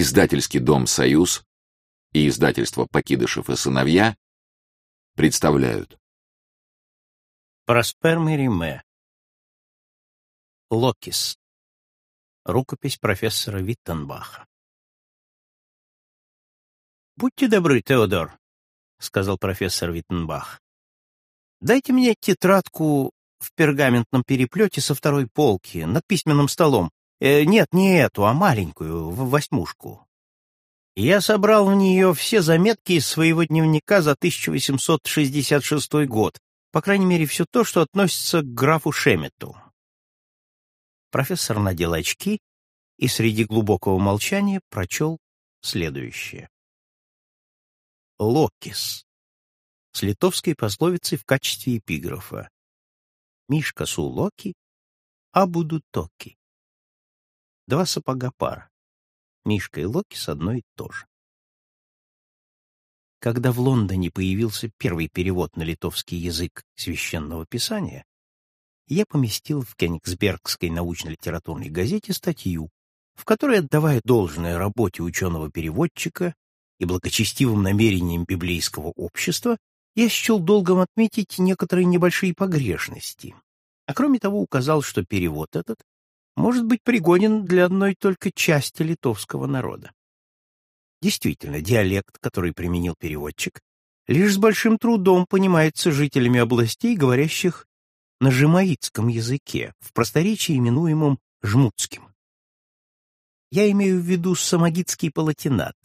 Издательский дом «Союз» и издательство «Покидышев и сыновья» представляют. Проспер Мериме. Локис. Рукопись профессора Виттенбаха. «Будьте добры, Теодор», — сказал профессор Виттенбах. «Дайте мне тетрадку в пергаментном переплете со второй полки, над письменным столом. Э, нет, не эту, а маленькую, в восьмушку. Я собрал в нее все заметки из своего дневника за 1866 год, по крайней мере, все то, что относится к графу Шемету. Профессор надел очки и среди глубокого молчания прочел следующее. Локис. С литовской пословицей в качестве эпиграфа. Мишка су локи, а буду токи. Два сапога пара. Мишка и Локи с одной и то же. Когда в Лондоне появился первый перевод на литовский язык священного писания, я поместил в Кенигсбергской научно-литературной газете статью, в которой, отдавая должное работе ученого-переводчика и благочестивым намерениям библейского общества, я счел долгом отметить некоторые небольшие погрешности, а кроме того указал, что перевод этот может быть пригоден для одной только части литовского народа. Действительно, диалект, который применил переводчик, лишь с большим трудом понимается жителями областей, говорящих на жемаитском языке, в просторечии именуемом жмутским. Я имею в виду самогитский палатинат,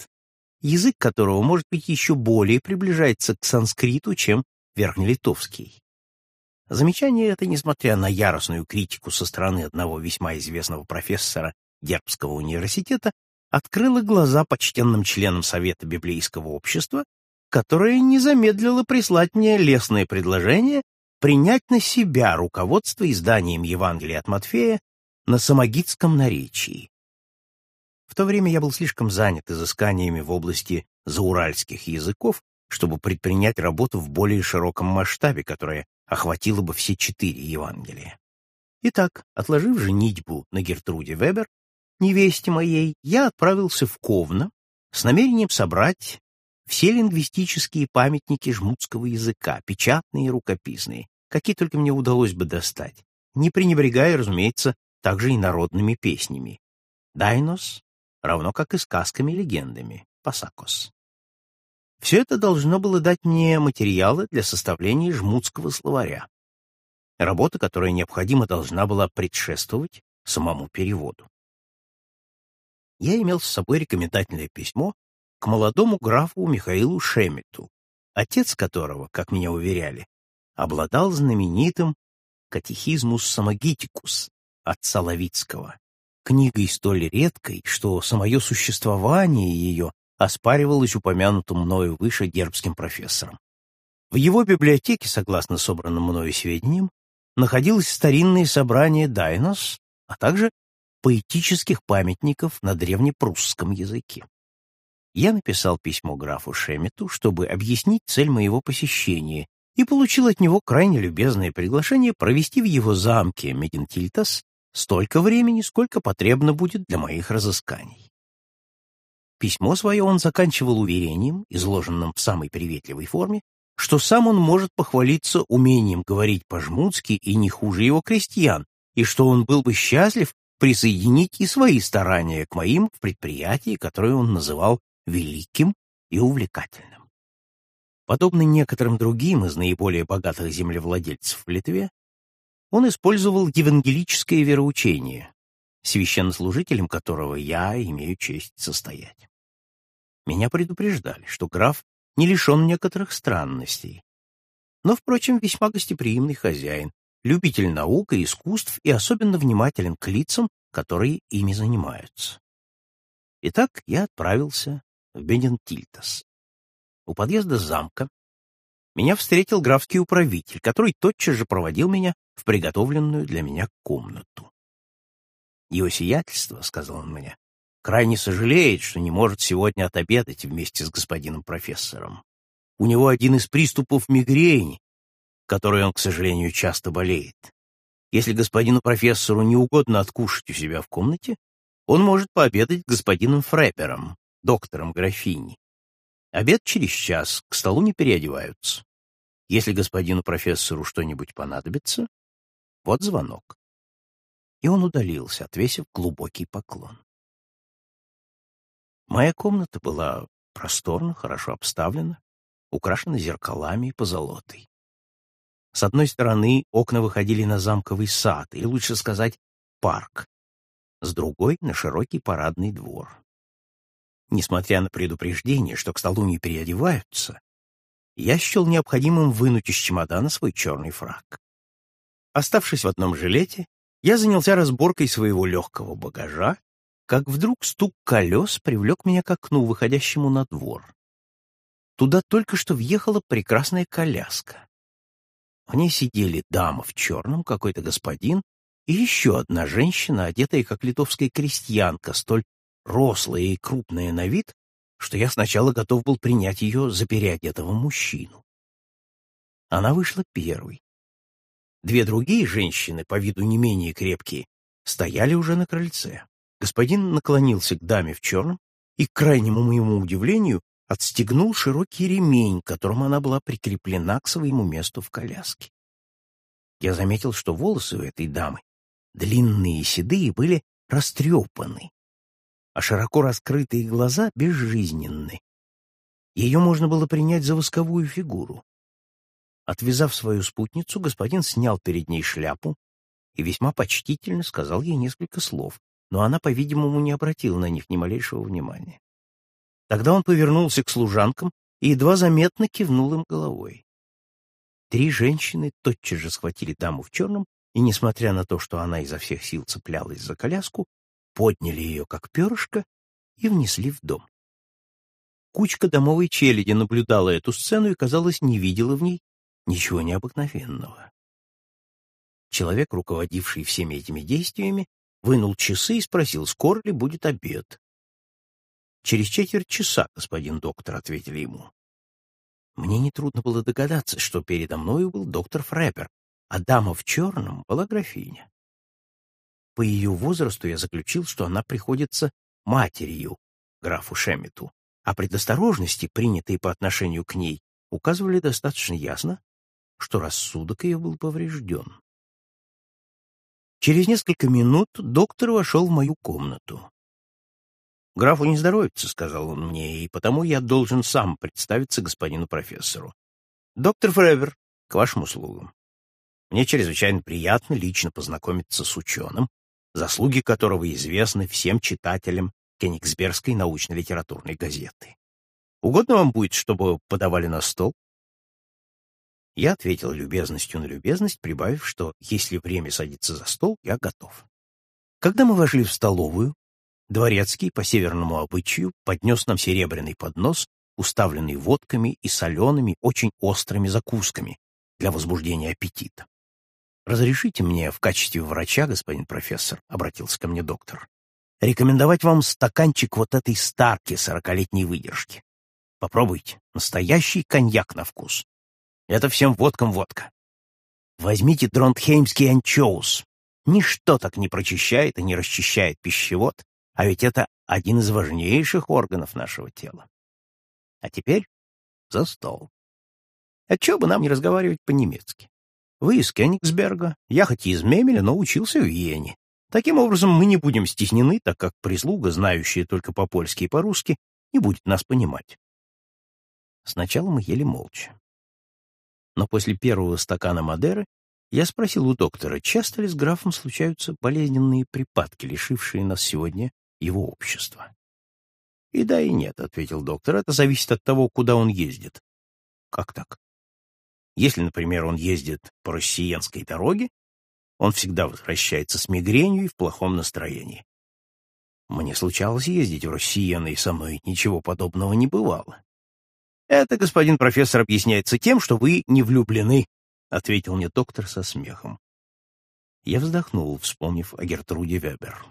язык которого, может быть, еще более приближается к санскриту, чем верхнелитовский. Замечание это, несмотря на яростную критику со стороны одного весьма известного профессора Дербского университета, открыло глаза почтенным членам Совета библейского общества, которое не замедлило прислать мне лестное предложение принять на себя руководство изданием Евангелия от Матфея на самогитском наречии. В то время я был слишком занят изысканиями в области зауральских языков, чтобы предпринять работу в более широком масштабе, которая охватило бы все четыре Евангелия. Итак, отложив женитьбу на Гертруде Вебер, невесте моей, я отправился в Ковно с намерением собрать все лингвистические памятники жмутского языка, печатные и рукописные, какие только мне удалось бы достать, не пренебрегая, разумеется, также и народными песнями. Дайнос, равно как и сказками и легендами, Пасакос. Все это должно было дать мне материалы для составления жмутского словаря. Работа, которая необходимо должна была предшествовать самому переводу. Я имел с собой рекомендательное письмо к молодому графу Михаилу Шемету, отец которого, как меня уверяли, обладал знаменитым «Катехизмус самогитикус» отца Лавицкого, книгой столь редкой, что самое существование ее оспаривалось упомянутым мною выше гербским профессором. В его библиотеке, согласно собранным мною сведениям, находилось старинное собрание Дайнос, а также поэтических памятников на древнепрусском языке. Я написал письмо графу Шемету, чтобы объяснить цель моего посещения, и получил от него крайне любезное приглашение провести в его замке Медентильтас столько времени, сколько потребно будет для моих разысканий. Письмо свое он заканчивал уверением, изложенным в самой приветливой форме, что сам он может похвалиться умением говорить по-жмутски и не хуже его крестьян, и что он был бы счастлив присоединить и свои старания к моим в предприятии, которое он называл великим и увлекательным. Подобно некоторым другим из наиболее богатых землевладельцев в Литве, он использовал евангелическое вероучение, священнослужителем которого я имею честь состоять. Меня предупреждали, что граф не лишен некоторых странностей. Но, впрочем, весьма гостеприимный хозяин, любитель наук и искусств и особенно внимателен к лицам, которые ими занимаются. Итак, я отправился в Бенентильтас. У подъезда замка меня встретил графский управитель, который тотчас же проводил меня в приготовленную для меня комнату. «Его сиятельство», — сказал он мне, крайне сожалеет, что не может сегодня отобедать вместе с господином профессором. У него один из приступов мигрени, которой он, к сожалению, часто болеет. Если господину профессору не угодно откушать у себя в комнате, он может пообедать господином Фреппером, доктором графини. Обед через час, к столу не переодеваются. Если господину профессору что-нибудь понадобится, вот звонок. И он удалился, отвесив глубокий поклон. Моя комната была просторна, хорошо обставлена, украшена зеркалами и позолотой. С одной стороны окна выходили на замковый сад, или лучше сказать, парк. С другой — на широкий парадный двор. Несмотря на предупреждение, что к столу не переодеваются, я счел необходимым вынуть из чемодана свой черный фраг. Оставшись в одном жилете, я занялся разборкой своего легкого багажа, как вдруг стук колес привлек меня к окну, выходящему на двор. Туда только что въехала прекрасная коляска. В ней сидели дама в черном, какой-то господин, и еще одна женщина, одетая как литовская крестьянка, столь рослая и крупная на вид, что я сначала готов был принять ее за переодетого мужчину. Она вышла первой. Две другие женщины, по виду не менее крепкие, стояли уже на крыльце. Господин наклонился к даме в черном и, к крайнему моему удивлению, отстегнул широкий ремень, которым она была прикреплена к своему месту в коляске. Я заметил, что волосы у этой дамы, длинные и седые, были растрепаны, а широко раскрытые глаза безжизненны. Ее можно было принять за восковую фигуру. Отвязав свою спутницу, господин снял перед ней шляпу и весьма почтительно сказал ей несколько слов, но она, по-видимому, не обратила на них ни малейшего внимания. Тогда он повернулся к служанкам и едва заметно кивнул им головой. Три женщины тотчас же схватили даму в черном и, несмотря на то, что она изо всех сил цеплялась за коляску, подняли ее как перышко и внесли в дом. Кучка домовой челяди наблюдала эту сцену и, казалось, не видела в ней ничего необыкновенного. Человек, руководивший всеми этими действиями, вынул часы и спросил, скоро ли будет обед. «Через четверть часа, господин доктор», — ответили ему. Мне нетрудно было догадаться, что передо мною был доктор Фреппер, а дама в черном была графиня. По ее возрасту я заключил, что она приходится матерью графу Шемиту, а предосторожности, принятые по отношению к ней, указывали достаточно ясно, что рассудок ее был поврежден. Через несколько минут доктор вошел в мою комнату. «Графу не здоровится», — сказал он мне, — «и потому я должен сам представиться господину профессору. Доктор Фревер, к вашим услугам. Мне чрезвычайно приятно лично познакомиться с ученым, заслуги которого известны всем читателям Кенигсбергской научно-литературной газеты. Угодно вам будет, чтобы подавали на стол? Я ответил любезностью на любезность, прибавив, что если время садиться за стол, я готов. Когда мы вошли в столовую, дворецкий по северному обычаю поднес нам серебряный поднос, уставленный водками и солеными, очень острыми закусками для возбуждения аппетита. «Разрешите мне в качестве врача, господин профессор», — обратился ко мне доктор, «рекомендовать вам стаканчик вот этой старки сорокалетней выдержки. Попробуйте, настоящий коньяк на вкус. Это всем водкам водка. Возьмите дронтхеймский анчоус. Ничто так не прочищает и не расчищает пищевод, а ведь это один из важнейших органов нашего тела. А теперь за стол. Отчего бы нам не разговаривать по-немецки? Вы из Кенигсберга, я хоть и из Мемеля, но учился в Вене. Таким образом, мы не будем стеснены, так как прислуга, знающая только по-польски и по-русски, не будет нас понимать. Сначала мы ели молча. Но после первого стакана Мадеры я спросил у доктора, часто ли с графом случаются болезненные припадки, лишившие нас сегодня его общества. «И да, и нет», — ответил доктор, — «это зависит от того, куда он ездит». «Как так?» Если, например, он ездит по россиянской дороге, он всегда возвращается с мигренью и в плохом настроении. Мне случалось ездить в Россиян, и со мной ничего подобного не бывало. Это, господин профессор, объясняется тем, что вы не влюблены, — ответил мне доктор со смехом. Я вздохнул, вспомнив о Гертруде Вебер.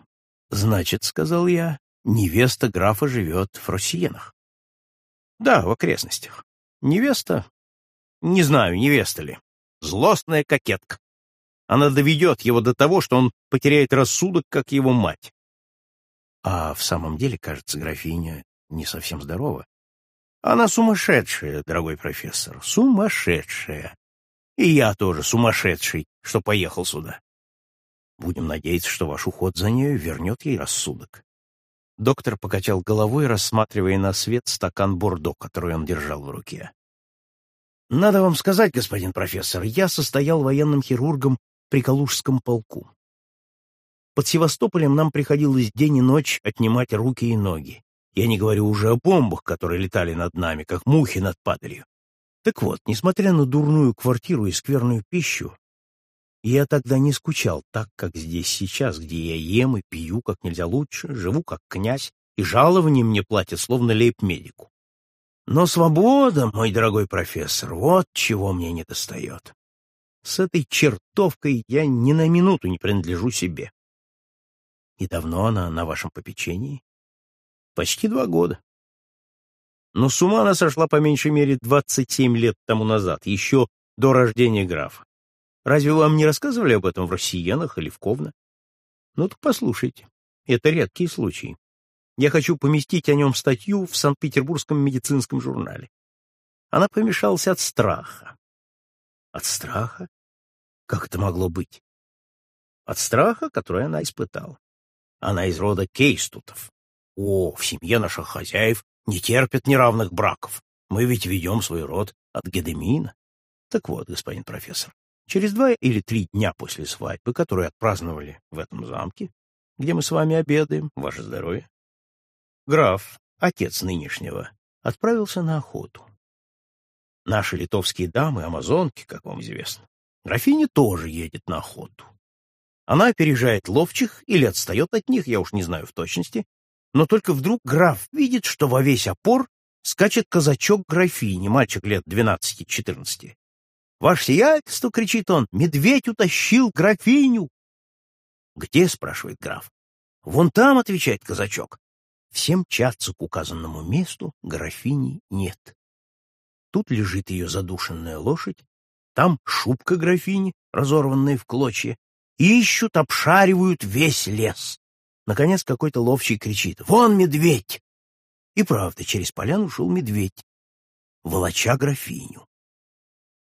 «Значит, — сказал я, — невеста графа живет в Россиянах». «Да, в окрестностях. Невеста не знаю, невеста ли. Злостная кокетка. Она доведет его до того, что он потеряет рассудок, как его мать. А в самом деле, кажется, графиня не совсем здорова. Она сумасшедшая, дорогой профессор, сумасшедшая. И я тоже сумасшедший, что поехал сюда. Будем надеяться, что ваш уход за нею вернет ей рассудок. Доктор покачал головой, рассматривая на свет стакан бордо, который он держал в руке. Надо вам сказать, господин профессор, я состоял военным хирургом при Калужском полку. Под Севастополем нам приходилось день и ночь отнимать руки и ноги. Я не говорю уже о бомбах, которые летали над нами, как мухи над падалью. Так вот, несмотря на дурную квартиру и скверную пищу, я тогда не скучал так, как здесь сейчас, где я ем и пью как нельзя лучше, живу как князь, и жалование мне платят, словно лейб-медику. Но свобода, мой дорогой профессор, вот чего мне не достает. С этой чертовкой я ни на минуту не принадлежу себе. И давно она на вашем попечении? Почти два года. Но с ума она сошла по меньшей мере двадцать семь лет тому назад, еще до рождения графа. Разве вам не рассказывали об этом в «Россиянах» или в «Ковна»? Ну так послушайте. Это редкий случай. Я хочу поместить о нем статью в Санкт-Петербургском медицинском журнале. Она помешалась от страха. От страха? Как это могло быть? От страха, который она испытала. Она из рода Кейстутов. О, в семье наших хозяев не терпят неравных браков. Мы ведь ведем свой род от Гедемина. Так вот, господин профессор, через два или три дня после свадьбы, которую отпраздновали в этом замке, где мы с вами обедаем, ваше здоровье, граф, отец нынешнего, отправился на охоту. Наши литовские дамы, амазонки, как вам известно, графиня тоже едет на охоту. Она опережает ловчих или отстает от них, я уж не знаю в точности, но только вдруг граф видит, что во весь опор скачет казачок графини, мальчик лет двенадцати-четырнадцати. «Ваше сиятельство!» — кричит он. «Медведь утащил графиню!» «Где?» — спрашивает граф. «Вон там», — отвечает казачок. Всем мчатся к указанному месту, графини нет. Тут лежит ее задушенная лошадь, там шубка графини, разорванная в клочья, Ищут, обшаривают весь лес. Наконец какой-то ловчий кричит «Вон медведь!» И правда, через поляну шел медведь, волоча графиню.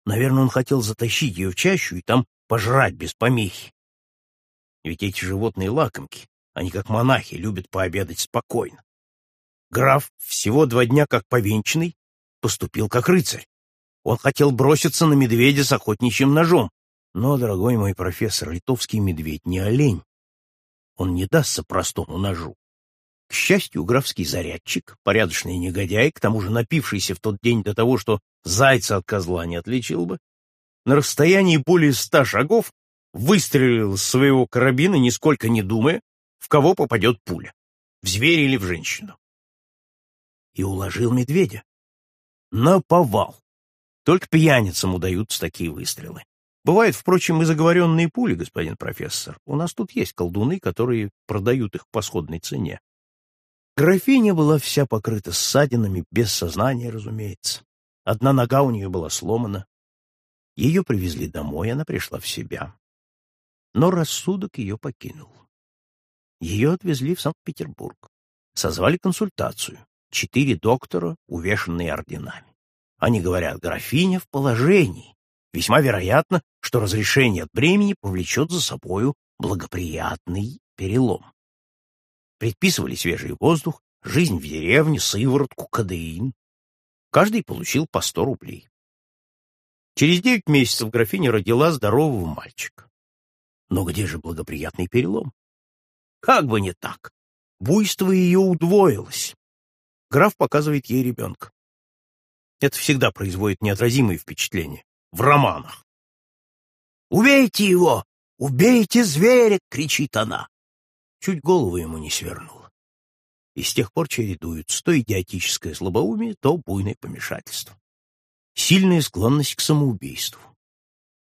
Наверное, он хотел затащить ее в чащу и там пожрать без помехи. Ведь эти животные лакомки, они как монахи, любят пообедать спокойно. Граф, всего два дня как повенчанный, поступил как рыцарь. Он хотел броситься на медведя с охотничьим ножом, но, дорогой мой профессор, литовский медведь не олень. Он не дастся простому ножу. К счастью, графский зарядчик, порядочный негодяй, к тому же напившийся в тот день до того, что зайца от козла не отличил бы, на расстоянии более ста шагов выстрелил из своего карабина, нисколько не думая, в кого попадет пуля, в зверя или в женщину. И уложил медведя. На повал. Только пьяницам удаются такие выстрелы. Бывают, впрочем, и заговоренные пули, господин профессор. У нас тут есть колдуны, которые продают их по сходной цене. Графиня была вся покрыта ссадинами, без сознания, разумеется. Одна нога у нее была сломана. Ее привезли домой, она пришла в себя. Но рассудок ее покинул. Ее отвезли в Санкт-Петербург. Созвали консультацию. Четыре доктора, увешанные орденами. Они говорят, графиня в положении. Весьма вероятно, что разрешение от бремени повлечет за собою благоприятный перелом. Предписывали свежий воздух, жизнь в деревне, сыворотку, кадеин. Каждый получил по сто рублей. Через девять месяцев графиня родила здорового мальчика. Но где же благоприятный перелом? Как бы не так. Буйство ее удвоилось. Граф показывает ей ребенка. Это всегда производит неотразимые впечатления в романах. «Убейте его! Убейте зверя!» — кричит она. Чуть голову ему не свернула. И с тех пор чередуются то идиотическое слабоумие, то буйное помешательство. Сильная склонность к самоубийству.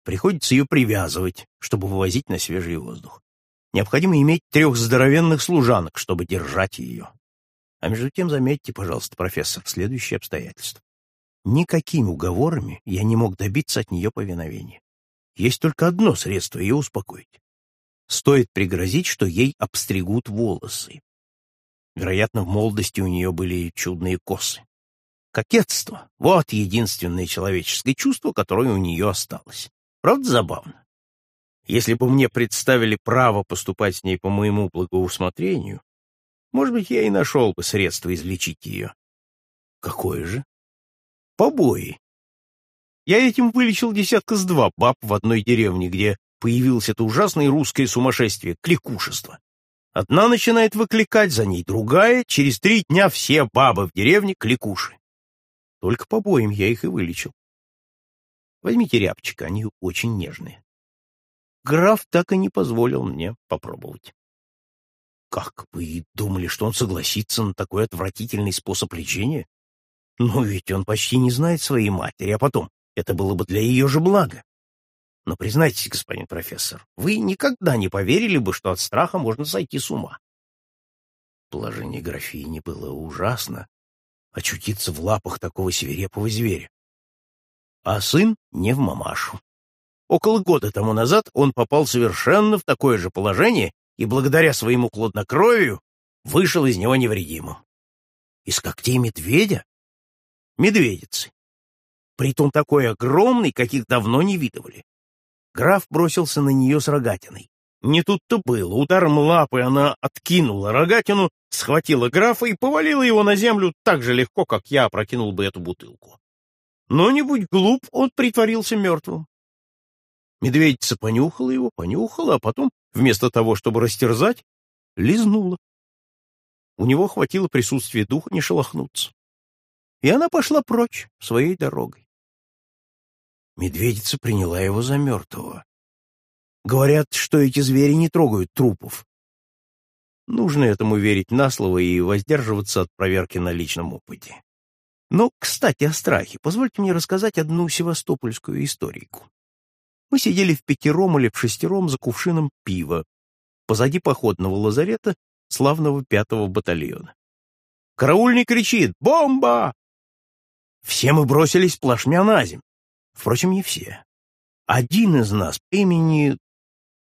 Приходится ее привязывать, чтобы вывозить на свежий воздух. Необходимо иметь трех здоровенных служанок, чтобы держать ее. А между тем, заметьте, пожалуйста, профессор, следующее обстоятельство. Никакими уговорами я не мог добиться от нее повиновения. Есть только одно средство ее успокоить. Стоит пригрозить, что ей обстригут волосы. Вероятно, в молодости у нее были чудные косы. Кокетство — вот единственное человеческое чувство, которое у нее осталось. Правда забавно? Если бы мне представили право поступать с ней по моему благоусмотрению, может быть, я и нашел бы средство излечить ее. Какое же? Побои. Я этим вылечил десятка с два баб в одной деревне, где появилось это ужасное русское сумасшествие, кликушество. Одна начинает выкликать, за ней другая, через три дня все бабы в деревне кликуши. Только побоем я их и вылечил. Возьмите рябчика, они очень нежные. Граф так и не позволил мне попробовать. Как вы думали, что он согласится на такой отвратительный способ лечения? Но ведь он почти не знает своей матери, а потом это было бы для ее же блага. Но признайтесь, господин профессор, вы никогда не поверили бы, что от страха можно сойти с ума. Положение графини было ужасно, очутиться в лапах такого свирепого зверя. А сын не в мамашу. Около года тому назад он попал совершенно в такое же положение и благодаря своему хладнокровию вышел из него невредимым. Из когтей медведя? Медведицы. Притом такой огромный, каких давно не видывали. Граф бросился на нее с рогатиной. Не тут-то было. Ударом лапы она откинула рогатину, схватила графа и повалила его на землю так же легко, как я опрокинул бы эту бутылку. Но не будь глуп, он притворился мертвым. Медведица понюхала его, понюхала, а потом, вместо того, чтобы растерзать, лизнула. У него хватило присутствия духа не шелохнуться. И она пошла прочь своей дорогой. Медведица приняла его за мертвого. Говорят, что эти звери не трогают трупов. Нужно этому верить на слово и воздерживаться от проверки на личном опыте. Но, кстати, о страхе. Позвольте мне рассказать одну севастопольскую историку. Мы сидели в пятером или в шестером за кувшином пива позади походного лазарета славного пятого батальона. Караульный кричит «Бомба!» Все мы бросились плашмя на земь. Впрочем, не все. Один из нас по имени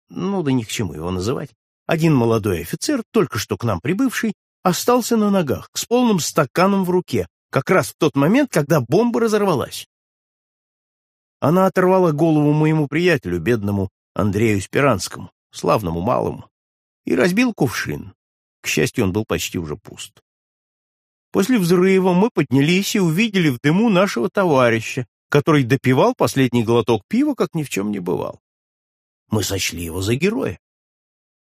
ну да ни к чему его называть, один молодой офицер, только что к нам прибывший, остался на ногах, с полным стаканом в руке, как раз в тот момент, когда бомба разорвалась. Она оторвала голову моему приятелю, бедному Андрею Спиранскому, славному малому, и разбил кувшин. К счастью, он был почти уже пуст. После взрыва мы поднялись и увидели в дыму нашего товарища, который допивал последний глоток пива, как ни в чем не бывал. Мы сочли его за героя.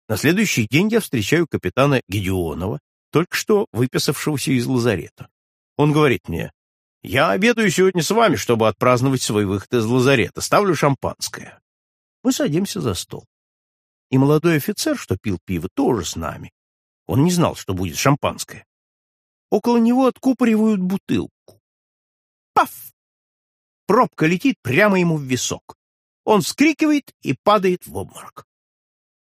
На следующий день я встречаю капитана Гедеонова, только что выписавшегося из лазарета. Он говорит мне, «Я обедаю сегодня с вами, чтобы отпраздновать свой выход из лазарета. Ставлю шампанское». Мы садимся за стол. И молодой офицер, что пил пиво, тоже с нами. Он не знал, что будет шампанское. Около него откупоривают бутылку. Паф! Пробка летит прямо ему в висок. Он вскрикивает и падает в обморок.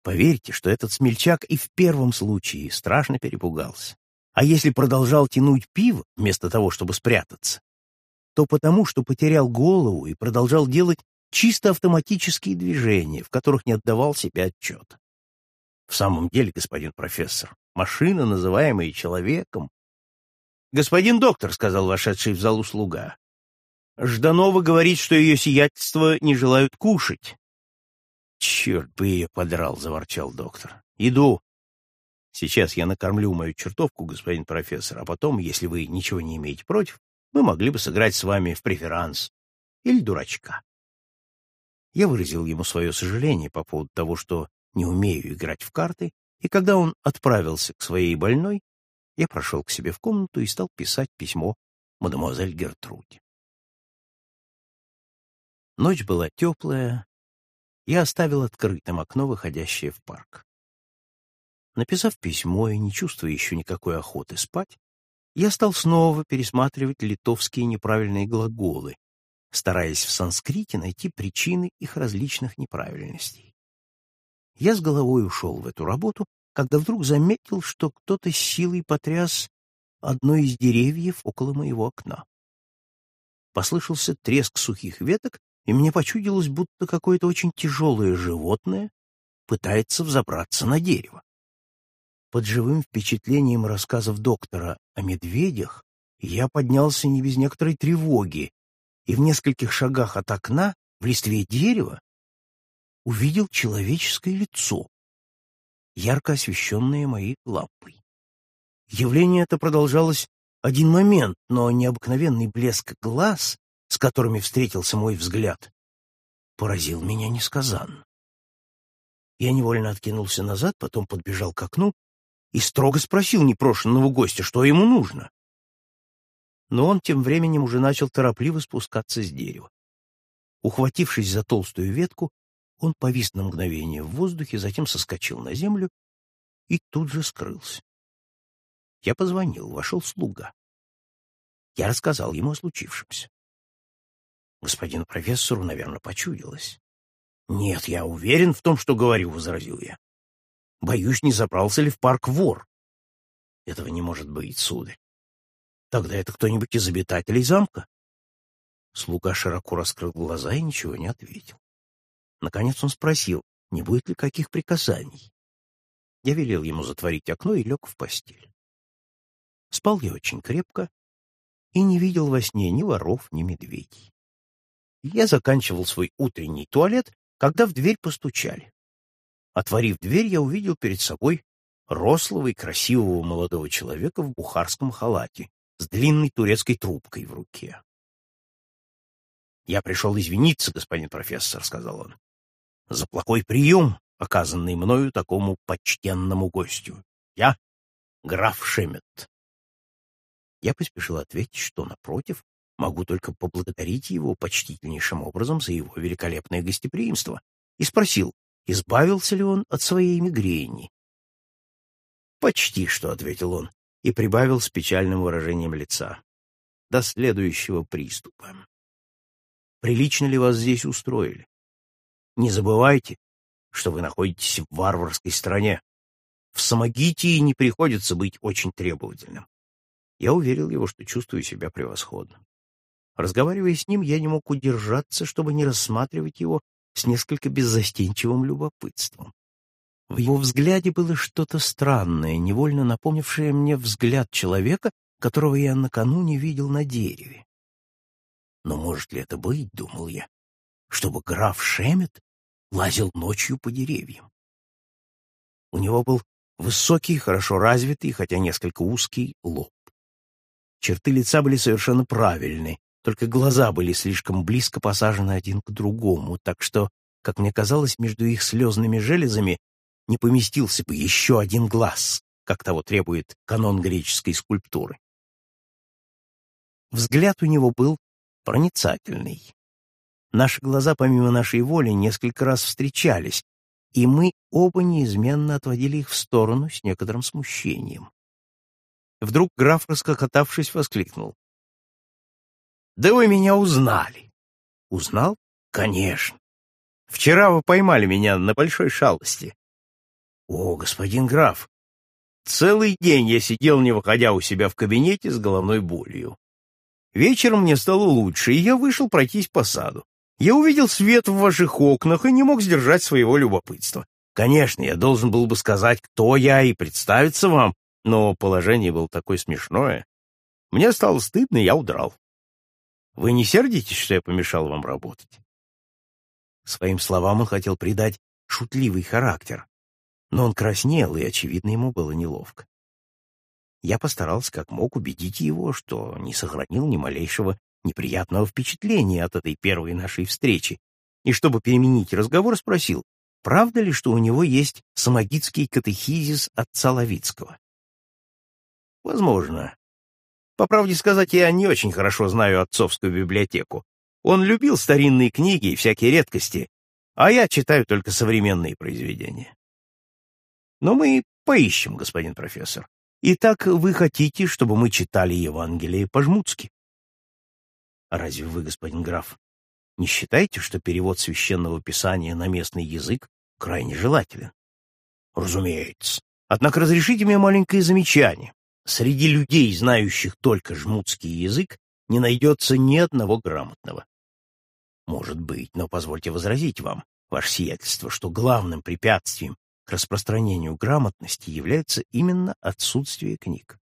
Поверьте, что этот смельчак и в первом случае страшно перепугался. А если продолжал тянуть пиво, вместо того, чтобы спрятаться, то потому, что потерял голову и продолжал делать чисто автоматические движения, в которых не отдавал себе отчета. В самом деле, господин профессор, машина, называемая человеком... «Господин доктор», — сказал вошедший в залу слуга, Жданова говорит, что ее сиятельство не желают кушать. Черт бы ее подрал, заворчал доктор. Иду. Сейчас я накормлю мою чертовку, господин профессор, а потом, если вы ничего не имеете против, мы могли бы сыграть с вами в преферанс или дурачка. Я выразил ему свое сожаление по поводу того, что не умею играть в карты, и когда он отправился к своей больной, я прошел к себе в комнату и стал писать письмо мадемуазель Гертруде. Ночь была теплая. Я оставил открытым окно, выходящее в парк. Написав письмо и не чувствуя еще никакой охоты спать, я стал снова пересматривать литовские неправильные глаголы, стараясь в санскрите найти причины их различных неправильностей. Я с головой ушел в эту работу, когда вдруг заметил, что кто-то силой потряс одно из деревьев около моего окна. Послышался треск сухих веток, и мне почудилось, будто какое-то очень тяжелое животное пытается взобраться на дерево. Под живым впечатлением рассказов доктора о медведях я поднялся не без некоторой тревоги и в нескольких шагах от окна, в листве дерева, увидел человеческое лицо, ярко освещенное моей лампой. Явление это продолжалось один момент, но необыкновенный блеск глаз, с которыми встретился мой взгляд, поразил меня несказанно. Я невольно откинулся назад, потом подбежал к окну и строго спросил непрошенного гостя, что ему нужно. Но он тем временем уже начал торопливо спускаться с дерева. Ухватившись за толстую ветку, он повис на мгновение в воздухе, затем соскочил на землю и тут же скрылся. Я позвонил, вошел слуга. Я рассказал ему о случившемся. Господину профессору, наверное, почудилось. «Нет, я уверен в том, что говорю», — возразил я. Боюсь, не забрался ли в парк вор. Этого не может быть, сударь. Тогда это кто-нибудь из обитателей замка? Слуга широко раскрыл глаза и ничего не ответил. Наконец он спросил, не будет ли каких приказаний. Я велел ему затворить окно и лег в постель. Спал я очень крепко и не видел во сне ни воров, ни медведей. Я заканчивал свой утренний туалет, когда в дверь постучали. Отворив дверь, я увидел перед собой рослого и красивого молодого человека в бухарском халате с длинной турецкой трубкой в руке. «Я пришел извиниться, господин профессор», — сказал он, — «за плохой прием, оказанный мною такому почтенному гостю. Я граф Шемет». Я поспешил ответить, что, напротив, могу только поблагодарить его почтительнейшим образом за его великолепное гостеприимство, и спросил, избавился ли он от своей мигрени. «Почти что», — ответил он, и прибавил с печальным выражением лица. «До следующего приступа. Прилично ли вас здесь устроили? Не забывайте, что вы находитесь в варварской стране. В Самогитии не приходится быть очень требовательным. Я уверил его, что чувствую себя превосходно. Разговаривая с ним, я не мог удержаться, чтобы не рассматривать его с несколько беззастенчивым любопытством. В его взгляде было что-то странное, невольно напомнившее мне взгляд человека, которого я накануне видел на дереве. Но может ли это быть, думал я, чтобы граф Шемет лазил ночью по деревьям? У него был высокий, хорошо развитый, хотя несколько узкий лоб. Черты лица были совершенно правильные. Только глаза были слишком близко посажены один к другому, так что, как мне казалось, между их слезными железами не поместился бы еще один глаз, как того требует канон греческой скульптуры. Взгляд у него был проницательный. Наши глаза, помимо нашей воли, несколько раз встречались, и мы оба неизменно отводили их в сторону с некоторым смущением. Вдруг граф, раскокотавшись, воскликнул. Да вы меня узнали. Узнал? Конечно. Вчера вы поймали меня на большой шалости. О, господин граф, целый день я сидел, не выходя у себя в кабинете с головной болью. Вечером мне стало лучше, и я вышел пройтись по саду. Я увидел свет в ваших окнах и не мог сдержать своего любопытства. Конечно, я должен был бы сказать, кто я, и представиться вам, но положение было такое смешное. Мне стало стыдно, и я удрал. Вы не сердитесь, что я помешал вам работать?» Своим словам он хотел придать шутливый характер, но он краснел, и, очевидно, ему было неловко. Я постарался как мог убедить его, что не сохранил ни малейшего неприятного впечатления от этой первой нашей встречи, и, чтобы переменить разговор, спросил, правда ли, что у него есть самогитский катехизис отца Лавицкого. Возможно, по правде сказать, я не очень хорошо знаю отцовскую библиотеку. Он любил старинные книги и всякие редкости, а я читаю только современные произведения. Но мы поищем, господин профессор. Итак, вы хотите, чтобы мы читали Евангелие по-жмутски? Разве вы, господин граф, не считаете, что перевод священного писания на местный язык крайне желателен? Разумеется. Однако разрешите мне маленькое замечание. Среди людей, знающих только жмутский язык, не найдется ни одного грамотного. Может быть, но позвольте возразить вам, ваше сиятельство, что главным препятствием к распространению грамотности является именно отсутствие книг.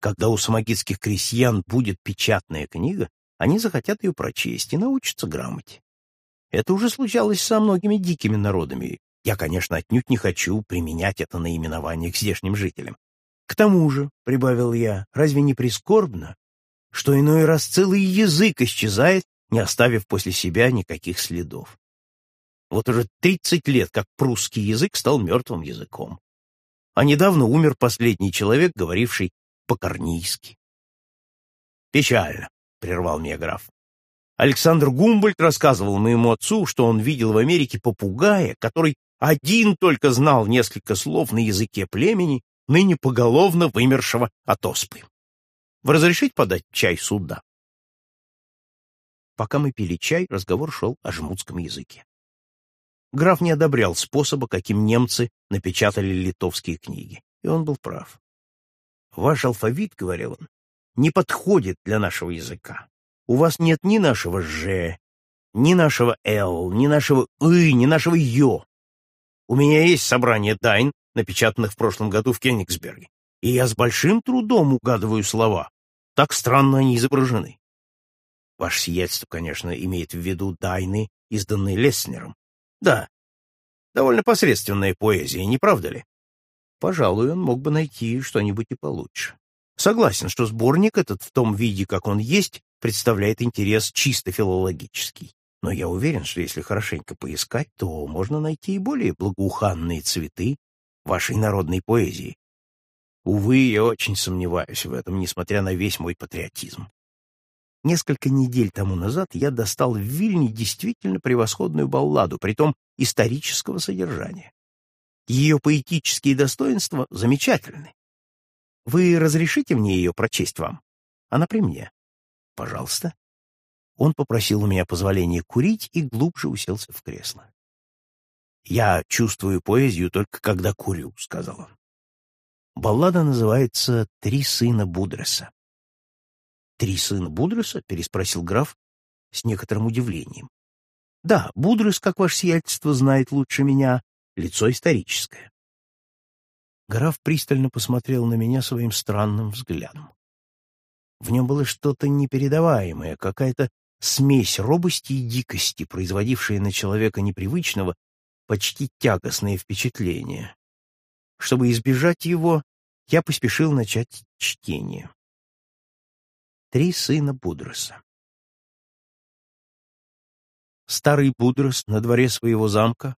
Когда у самогитских крестьян будет печатная книга, они захотят ее прочесть и научатся грамоте. Это уже случалось со многими дикими народами. Я, конечно, отнюдь не хочу применять это наименование к здешним жителям. К тому же, — прибавил я, — разве не прискорбно, что иной раз целый язык исчезает, не оставив после себя никаких следов? Вот уже тридцать лет, как прусский язык стал мертвым языком. А недавно умер последний человек, говоривший по-корнийски. «Печально», — прервал меня граф. Александр Гумбольд рассказывал моему отцу, что он видел в Америке попугая, который один только знал несколько слов на языке племени, ныне поголовно вымершего от оспы. Вы разрешите подать чай сюда? Пока мы пили чай, разговор шел о жмутском языке. Граф не одобрял способа, каким немцы напечатали литовские книги, и он был прав. «Ваш алфавит, — говорил он, — не подходит для нашего языка. У вас нет ни нашего «ж», ни нашего «л», ни нашего «ы», ни нашего «ё». У меня есть собрание тайн, напечатанных в прошлом году в Кенигсберге, и я с большим трудом угадываю слова. Так странно они изображены. Ваше сиятельство, конечно, имеет в виду тайны, изданные Леснером, да, довольно посредственная поэзия, не правда ли? Пожалуй, он мог бы найти что-нибудь и получше. Согласен, что сборник этот в том виде, как он есть, представляет интерес чисто филологический. Но я уверен, что если хорошенько поискать, то можно найти и более благоуханные цветы вашей народной поэзии. Увы, я очень сомневаюсь в этом, несмотря на весь мой патриотизм. Несколько недель тому назад я достал в Вильне действительно превосходную балладу, притом исторического содержания. Ее поэтические достоинства замечательны. Вы разрешите мне ее прочесть вам? Она при мне. Пожалуйста. Он попросил у меня позволения курить и глубже уселся в кресло. «Я чувствую поэзию только когда курю», — сказал он. Баллада называется «Три сына Будреса». «Три сына Будреса?» — переспросил граф с некоторым удивлением. «Да, Будрес, как ваше сиятельство знает лучше меня, лицо историческое». Граф пристально посмотрел на меня своим странным взглядом. В нем было что-то непередаваемое, какая-то смесь робости и дикости, производившая на человека непривычного, почти тягостное впечатление. Чтобы избежать его, я поспешил начать чтение три сына Будроса. Старый Будрос на дворе своего замка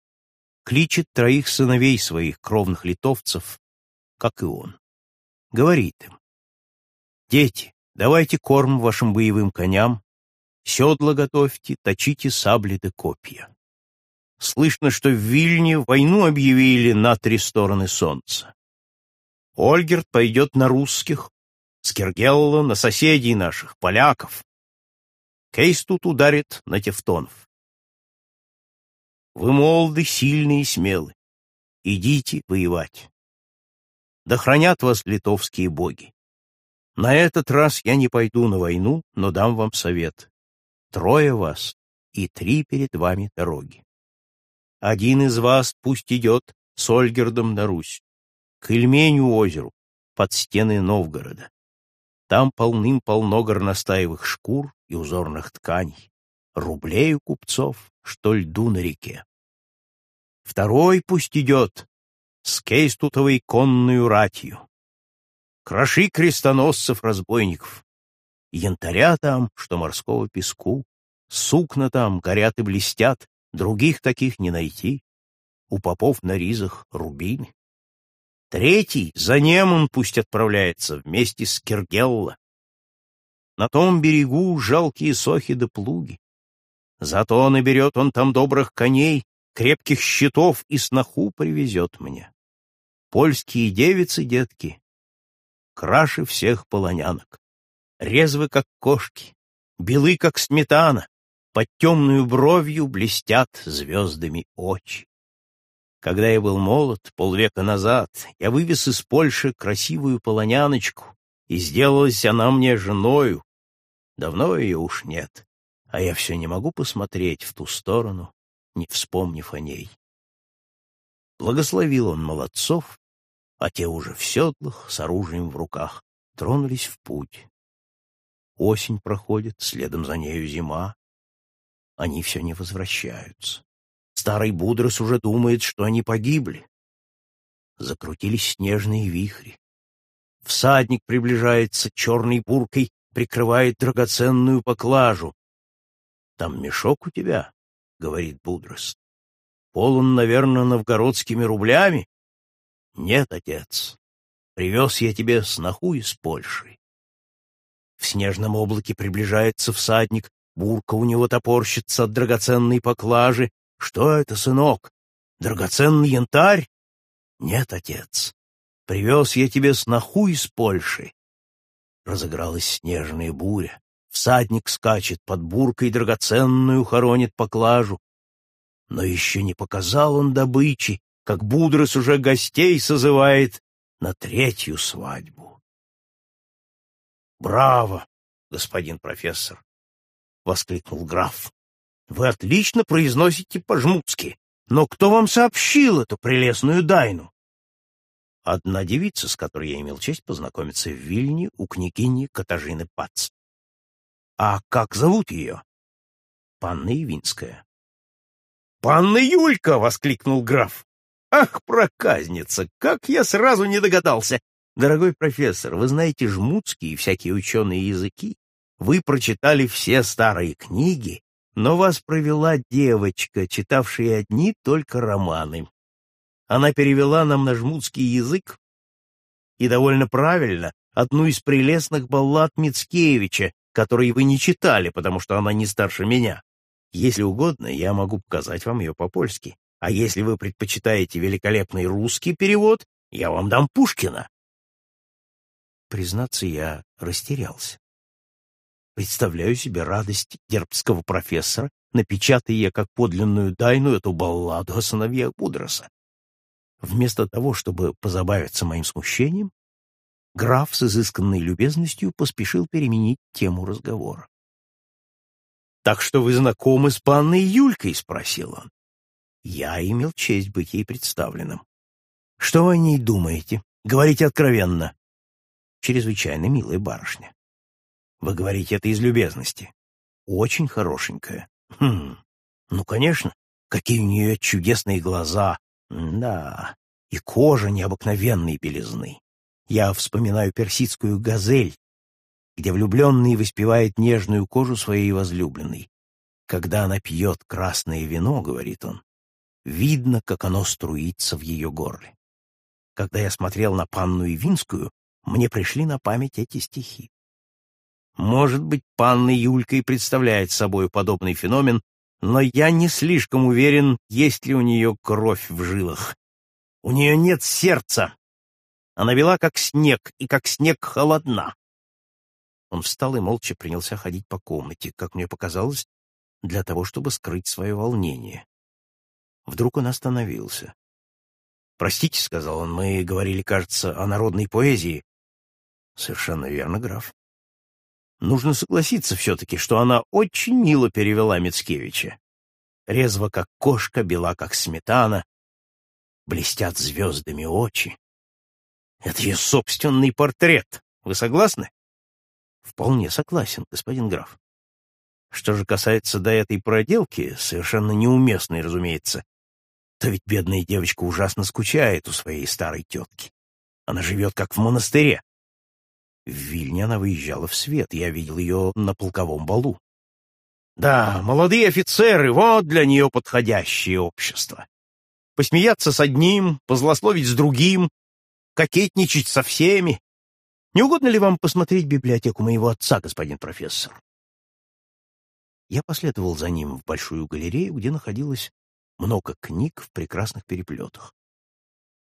кличет троих сыновей своих, кровных литовцев, как и он. Говорит им, «Дети, давайте корм вашим боевым коням, седла готовьте, точите сабли да копья. Слышно, что в Вильне войну объявили на три стороны солнца. Ольгерт пойдет на русских, Скиргелла на соседей наших, поляков. Кейс тут ударит на тевтонов. Вы молоды, сильны и смелы. Идите воевать. Да хранят вас литовские боги. На этот раз я не пойду на войну, но дам вам совет. Трое вас и три перед вами дороги. Один из вас пусть идет с Ольгердом на Русь, к Ильменю озеру, под стены Новгорода. Там полным-полно горностаевых шкур и узорных тканей, рублей у купцов, что льду на реке. Второй пусть идет с кейстутовой конную ратью. Кроши крестоносцев-разбойников. Янтаря там, что морского песку, сукна там горят и блестят, других таких не найти. У попов на ризах рубины. Третий за Неман пусть отправляется вместе с Киргелла. На том берегу жалкие сохи да плуги. Зато наберет он там добрых коней, крепких щитов и сноху привезет мне. Польские девицы, детки, краше всех полонянок. Резвы, как кошки, белы, как сметана, под темную бровью блестят звездами очи. Когда я был молод, полвека назад, я вывез из Польши красивую полоняночку, и сделалась она мне женою. Давно ее уж нет, а я все не могу посмотреть в ту сторону, не вспомнив о ней. Благословил он молодцов, а те уже в седлах, с оружием в руках, тронулись в путь. Осень проходит, следом за нею зима. Они все не возвращаются. Старый Будрос уже думает, что они погибли. Закрутились снежные вихри. Всадник приближается черной буркой, прикрывает драгоценную поклажу. — Там мешок у тебя, — говорит Будрос. — Полон, наверное, новгородскими рублями? — Нет, отец. Привез я тебе сноху из Польши. В снежном облаке приближается всадник, бурка у него топорщится от драгоценной поклажи. Что это, сынок? Драгоценный янтарь? Нет, отец. Привез я тебе сноху из Польши. Разыгралась снежная буря. Всадник скачет под буркой, драгоценную хоронит поклажу. Но еще не показал он добычи, как Будрос уже гостей созывает на третью свадьбу. «Браво, господин профессор!» — воскликнул граф. «Вы отлично произносите по-жмутски, но кто вам сообщил эту прелестную дайну?» Одна девица, с которой я имел честь познакомиться в Вильне у княгини Катажины Пац. «А как зовут ее?» «Панна Явинская». «Панна Юлька!» — воскликнул граф. «Ах, проказница! Как я сразу не догадался! Дорогой профессор, вы знаете жмутские и всякие ученые языки, вы прочитали все старые книги, но вас провела девочка, читавшая одни только романы. Она перевела нам на жмутский язык и довольно правильно одну из прелестных баллад Мицкевича, которые вы не читали, потому что она не старше меня. Если угодно, я могу показать вам ее по-польски. А если вы предпочитаете великолепный русский перевод, я вам дам Пушкина. Признаться, я растерялся. Представляю себе радость дербского профессора, напечатая я как подлинную тайну эту балладу о сыновьях Будроса. Вместо того, чтобы позабавиться моим смущением, граф с изысканной любезностью поспешил переменить тему разговора. «Так что вы знакомы с панной Юлькой?» — спросил он. Я имел честь быть ей представленным. «Что вы о ней думаете? Говорите откровенно» чрезвычайно милая барышня. Вы говорите это из любезности. Очень хорошенькая. Хм, ну, конечно, какие у нее чудесные глаза. Да, и кожа необыкновенной белизны. Я вспоминаю персидскую газель, где влюбленный воспевает нежную кожу своей возлюбленной. Когда она пьет красное вино, говорит он, видно, как оно струится в ее горле. Когда я смотрел на панну Ивинскую, мне пришли на память эти стихи. Может быть, панна Юлька и представляет собой подобный феномен, но я не слишком уверен, есть ли у нее кровь в жилах. У нее нет сердца. Она вела как снег, и как снег холодна. Он встал и молча принялся ходить по комнате, как мне показалось, для того, чтобы скрыть свое волнение. Вдруг он остановился. «Простите», — сказал он, — «мы говорили, кажется, о народной поэзии. Совершенно верно, граф. Нужно согласиться все-таки, что она очень мило перевела Мицкевича. Резво, как кошка, бела, как сметана. Блестят звездами очи. Это ее собственный портрет. Вы согласны? Вполне согласен, господин граф. Что же касается до этой проделки, совершенно неуместной, разумеется, то ведь бедная девочка ужасно скучает у своей старой тетки. Она живет как в монастыре. В Вильне она выезжала в свет, я видел ее на полковом балу. Да, молодые офицеры — вот для нее подходящее общество. Посмеяться с одним, позлословить с другим, кокетничать со всеми. Не угодно ли вам посмотреть библиотеку моего отца, господин профессор? Я последовал за ним в большую галерею, где находилось много книг в прекрасных переплетах.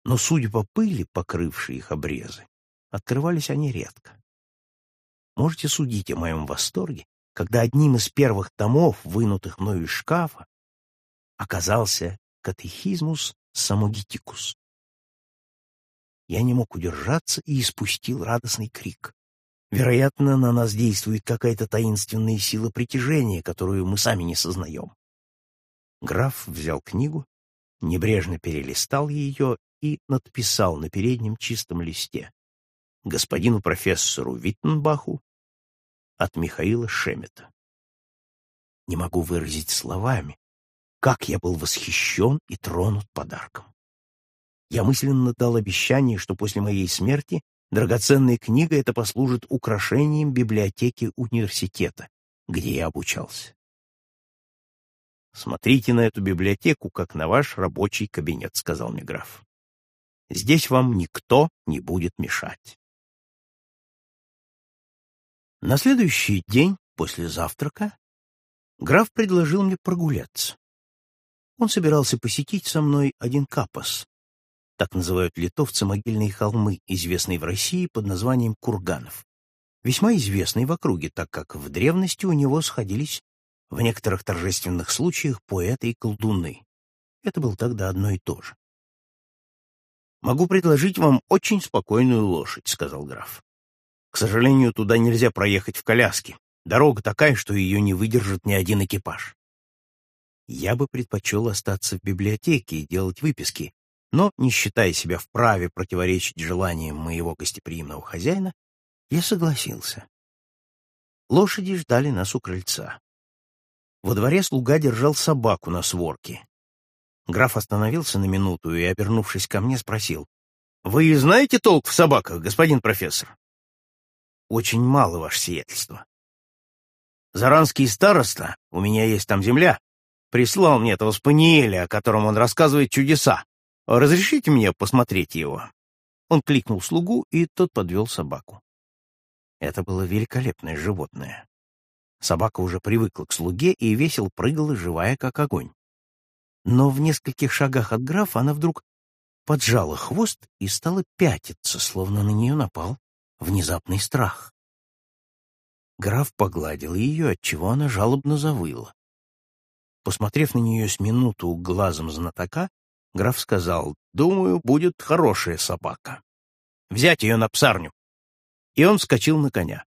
Но, судя по пыли, покрывшей их обрезы, Открывались они редко. Можете судить о моем восторге, когда одним из первых томов, вынутых мною из шкафа, оказался катехизмус самогитикус. Я не мог удержаться и испустил радостный крик. Вероятно, на нас действует какая-то таинственная сила притяжения, которую мы сами не сознаем. Граф взял книгу, небрежно перелистал ее и надписал на переднем чистом листе господину профессору Виттенбаху от Михаила Шемета. Не могу выразить словами, как я был восхищен и тронут подарком. Я мысленно дал обещание, что после моей смерти драгоценная книга эта послужит украшением библиотеки университета, где я обучался. «Смотрите на эту библиотеку, как на ваш рабочий кабинет», — сказал мне граф. «Здесь вам никто не будет мешать». На следующий день, после завтрака, граф предложил мне прогуляться. Он собирался посетить со мной один капос, так называют литовцы могильные холмы, известные в России под названием Курганов, весьма известный в округе, так как в древности у него сходились в некоторых торжественных случаях поэты и колдуны. Это было тогда одно и то же. «Могу предложить вам очень спокойную лошадь», — сказал граф. «К сожалению, туда нельзя проехать в коляске. Дорога такая, что ее не выдержит ни один экипаж. Я бы предпочел остаться в библиотеке и делать выписки, но, не считая себя вправе противоречить желаниям моего гостеприимного хозяина, я согласился. Лошади ждали нас у крыльца. Во дворе слуга держал собаку на сворке. Граф остановился на минуту и, обернувшись ко мне, спросил. — Вы знаете толк в собаках, господин профессор? — Очень мало, ваше сиятельство. Заранский староста, у меня есть там земля, прислал мне этого спаниеля, о котором он рассказывает чудеса. Разрешите мне посмотреть его?» Он кликнул слугу, и тот подвел собаку. Это было великолепное животное. Собака уже привыкла к слуге и весело прыгала, живая как огонь. Но в нескольких шагах от графа она вдруг поджала хвост и стала пятиться, словно на нее напал внезапный страх. Граф погладил ее, отчего она жалобно завыла. Посмотрев на нее с минуту глазом знатока, граф сказал, «Думаю, будет хорошая собака. Взять ее на псарню». И он вскочил на коня.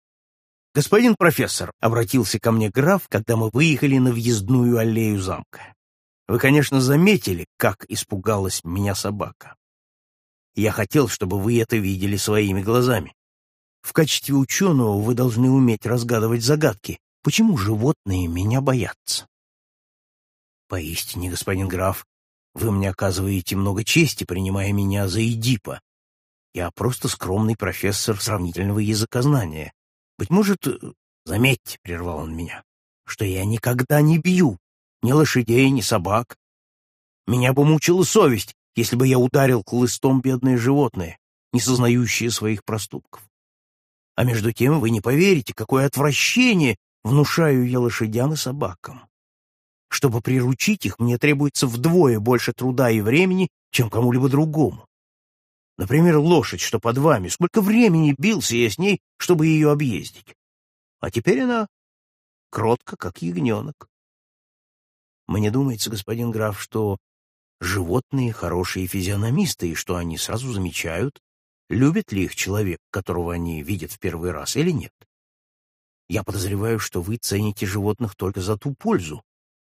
«Господин профессор», — обратился ко мне граф, когда мы выехали на въездную аллею замка, «вы, конечно, заметили, как испугалась меня собака. Я хотел, чтобы вы это видели своими глазами. В качестве ученого вы должны уметь разгадывать загадки. Почему животные меня боятся? Поистине, господин граф, вы мне оказываете много чести, принимая меня за Эдипа. Я просто скромный профессор сравнительного языкознания. Быть может, заметьте, — прервал он меня, — что я никогда не бью ни лошадей, ни собак. Меня бы мучила совесть, если бы я ударил хлыстом бедное животное, не сознающее своих проступков. А между тем вы не поверите, какое отвращение внушаю я лошадям и собакам. Чтобы приручить их, мне требуется вдвое больше труда и времени, чем кому-либо другому. Например, лошадь, что под вами. Сколько времени бился я с ней, чтобы ее объездить. А теперь она кротка, как ягненок. Мне думается, господин граф, что животные хорошие физиономисты, и что они сразу замечают, любит ли их человек, которого они видят в первый раз, или нет. Я подозреваю, что вы цените животных только за ту пользу,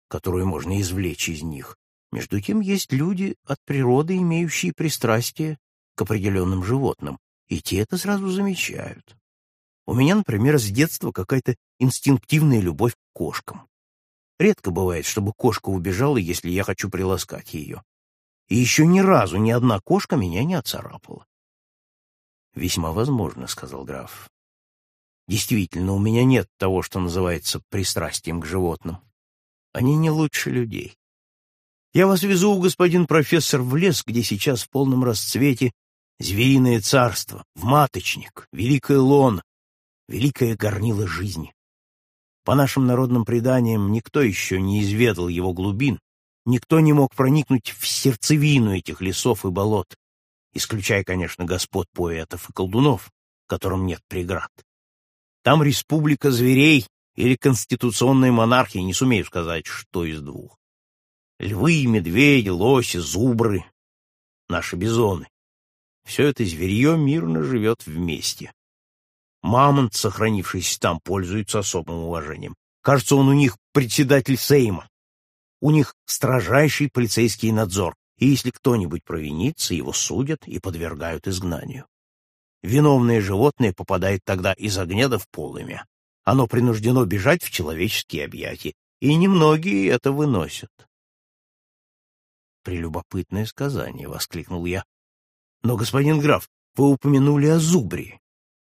которую можно извлечь из них. Между тем есть люди от природы, имеющие пристрастие к определенным животным, и те это сразу замечают. У меня, например, с детства какая-то инстинктивная любовь к кошкам. Редко бывает, чтобы кошка убежала, если я хочу приласкать ее. И еще ни разу ни одна кошка меня не оцарапала. «Весьма возможно», — сказал граф. «Действительно, у меня нет того, что называется пристрастием к животным. Они не лучше людей. Я вас везу, господин профессор, в лес, где сейчас в полном расцвете звериное царство, в маточник, великое лон, великое горнило жизни. По нашим народным преданиям, никто еще не изведал его глубин, никто не мог проникнуть в сердцевину этих лесов и болот, исключая, конечно, господ поэтов и колдунов, которым нет преград. Там республика зверей или конституционная монархия, не сумею сказать, что из двух. Львы, медведи, лоси, зубры, наши бизоны. Все это зверье мирно живет вместе. Мамонт, сохранившийся там, пользуется особым уважением. Кажется, он у них председатель Сейма. У них строжайший полицейский надзор, и если кто-нибудь провинится, его судят и подвергают изгнанию. Виновное животное попадает тогда из огня в полымя. Оно принуждено бежать в человеческие объятия, и немногие это выносят. «Прелюбопытное сказание!» — воскликнул я. «Но, господин граф, вы упомянули о зубре.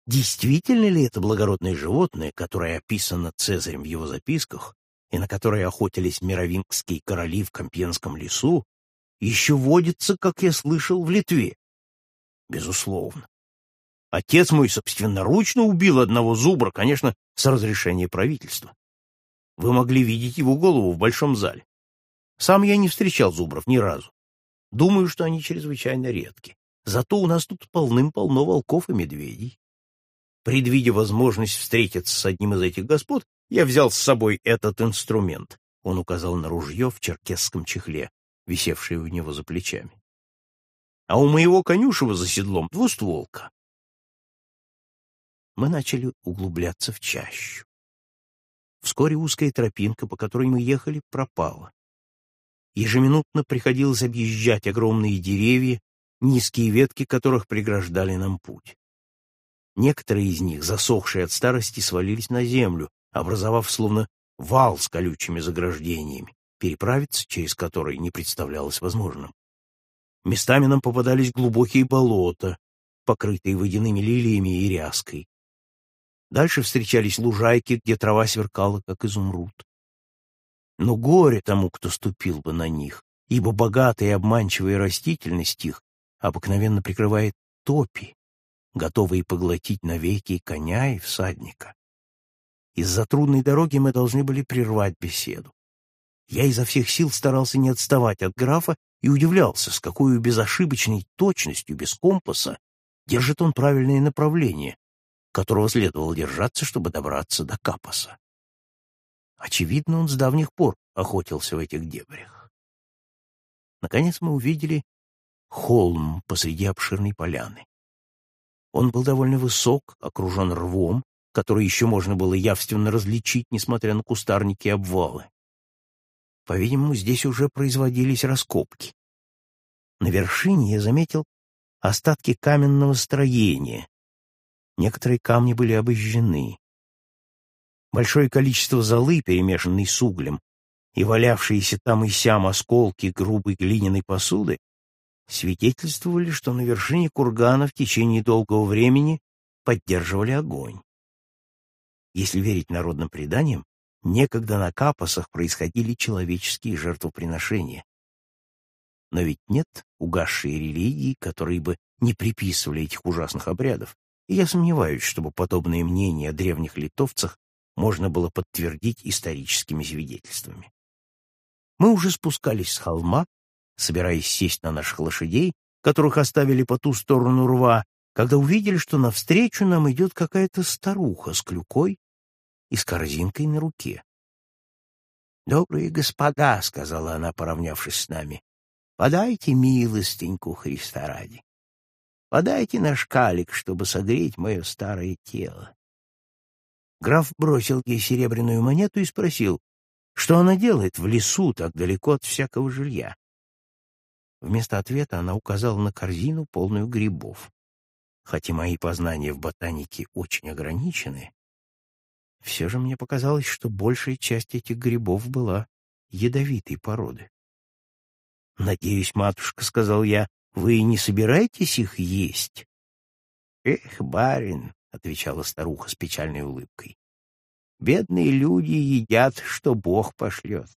Действительно ли это благородное животное, которое описано Цезарем в его записках, и на которое охотились мировингские короли в Компьенском лесу, еще водится, как я слышал, в Литве? Безусловно. Отец мой собственноручно убил одного зубра, конечно, с разрешения правительства. Вы могли видеть его голову в большом зале. Сам я не встречал зубров ни разу. Думаю, что они чрезвычайно редки. Зато у нас тут полным-полно волков и медведей. Предвидя возможность встретиться с одним из этих господ, я взял с собой этот инструмент. Он указал на ружье в черкесском чехле, висевшее у него за плечами. А у моего конюшева за седлом двустволка. Мы начали углубляться в чащу. Вскоре узкая тропинка, по которой мы ехали, пропала. Ежеминутно приходилось объезжать огромные деревья, низкие ветки которых преграждали нам путь. Некоторые из них, засохшие от старости, свалились на землю, образовав словно вал с колючими заграждениями, переправиться через который не представлялось возможным. Местами нам попадались глубокие болота, покрытые водяными лилиями и ряской. Дальше встречались лужайки, где трава сверкала, как изумруд. Но горе тому, кто ступил бы на них, ибо богатая и обманчивая растительность их обыкновенно прикрывает топи, готовые поглотить навеки коня и всадника. Из-за трудной дороги мы должны были прервать беседу. Я изо всех сил старался не отставать от графа и удивлялся, с какой безошибочной точностью, без компаса, держит он правильное направление, которого следовало держаться, чтобы добраться до Капоса. Очевидно, он с давних пор охотился в этих дебрях. Наконец мы увидели холм посреди обширной поляны. Он был довольно высок, окружен рвом, который еще можно было явственно различить, несмотря на кустарники и обвалы. По-видимому, здесь уже производились раскопки. На вершине я заметил остатки каменного строения. Некоторые камни были обожжены. Большое количество золы, перемешанной с углем, и валявшиеся там и сям осколки грубой глиняной посуды свидетельствовали, что на вершине кургана в течение долгого времени поддерживали огонь. Если верить народным преданиям, некогда на Капосах происходили человеческие жертвоприношения. Но ведь нет угасшей религии, которые бы не приписывали этих ужасных обрядов, и я сомневаюсь, чтобы подобные мнения о древних литовцах можно было подтвердить историческими свидетельствами. Мы уже спускались с холма, собираясь сесть на наших лошадей, которых оставили по ту сторону рва, когда увидели, что навстречу нам идет какая-то старуха с клюкой и с корзинкой на руке. «Добрые господа», — сказала она, поравнявшись с нами, — «подайте милостеньку Христа ради. Подайте наш калик, чтобы согреть мое старое тело». Граф бросил ей серебряную монету и спросил, что она делает в лесу так далеко от всякого жилья. Вместо ответа она указала на корзину, полную грибов. Хотя мои познания в ботанике очень ограничены, все же мне показалось, что большая часть этих грибов была ядовитой породы. «Надеюсь, матушка, — сказал я, — вы не собираетесь их есть?» «Эх, барин, — отвечала старуха с печальной улыбкой, — бедные люди едят, что Бог пошлет.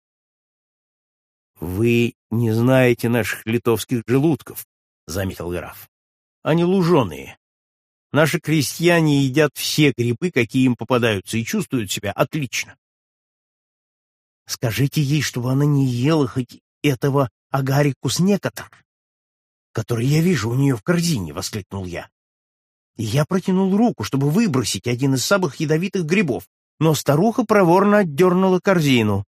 «Вы не знаете наших литовских желудков», — заметил граф. «Они луженые. Наши крестьяне едят все грибы, какие им попадаются, и чувствуют себя отлично». «Скажите ей, чтобы она не ела хоть этого агарикус некотор, который я вижу у нее в корзине», — воскликнул я. И я протянул руку, чтобы выбросить один из самых ядовитых грибов, но старуха проворно отдернула корзину.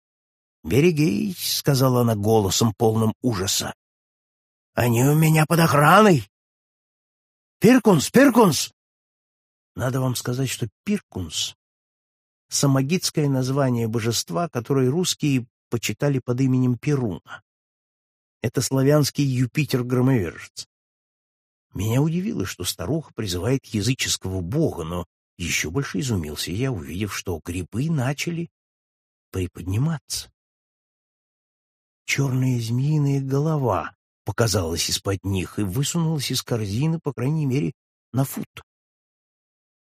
«Берегись», — сказала она голосом, полным ужаса. «Они у меня под охраной!» «Пиркунс! Пиркунс!» Надо вам сказать, что Пиркунс — самогитское название божества, которое русские почитали под именем Перуна. Это славянский Юпитер-громовержец. Меня удивило, что старуха призывает языческого бога, но еще больше изумился я, увидев, что грибы начали приподниматься. Черная змеиная голова показалась из-под них и высунулась из корзины, по крайней мере, на фут.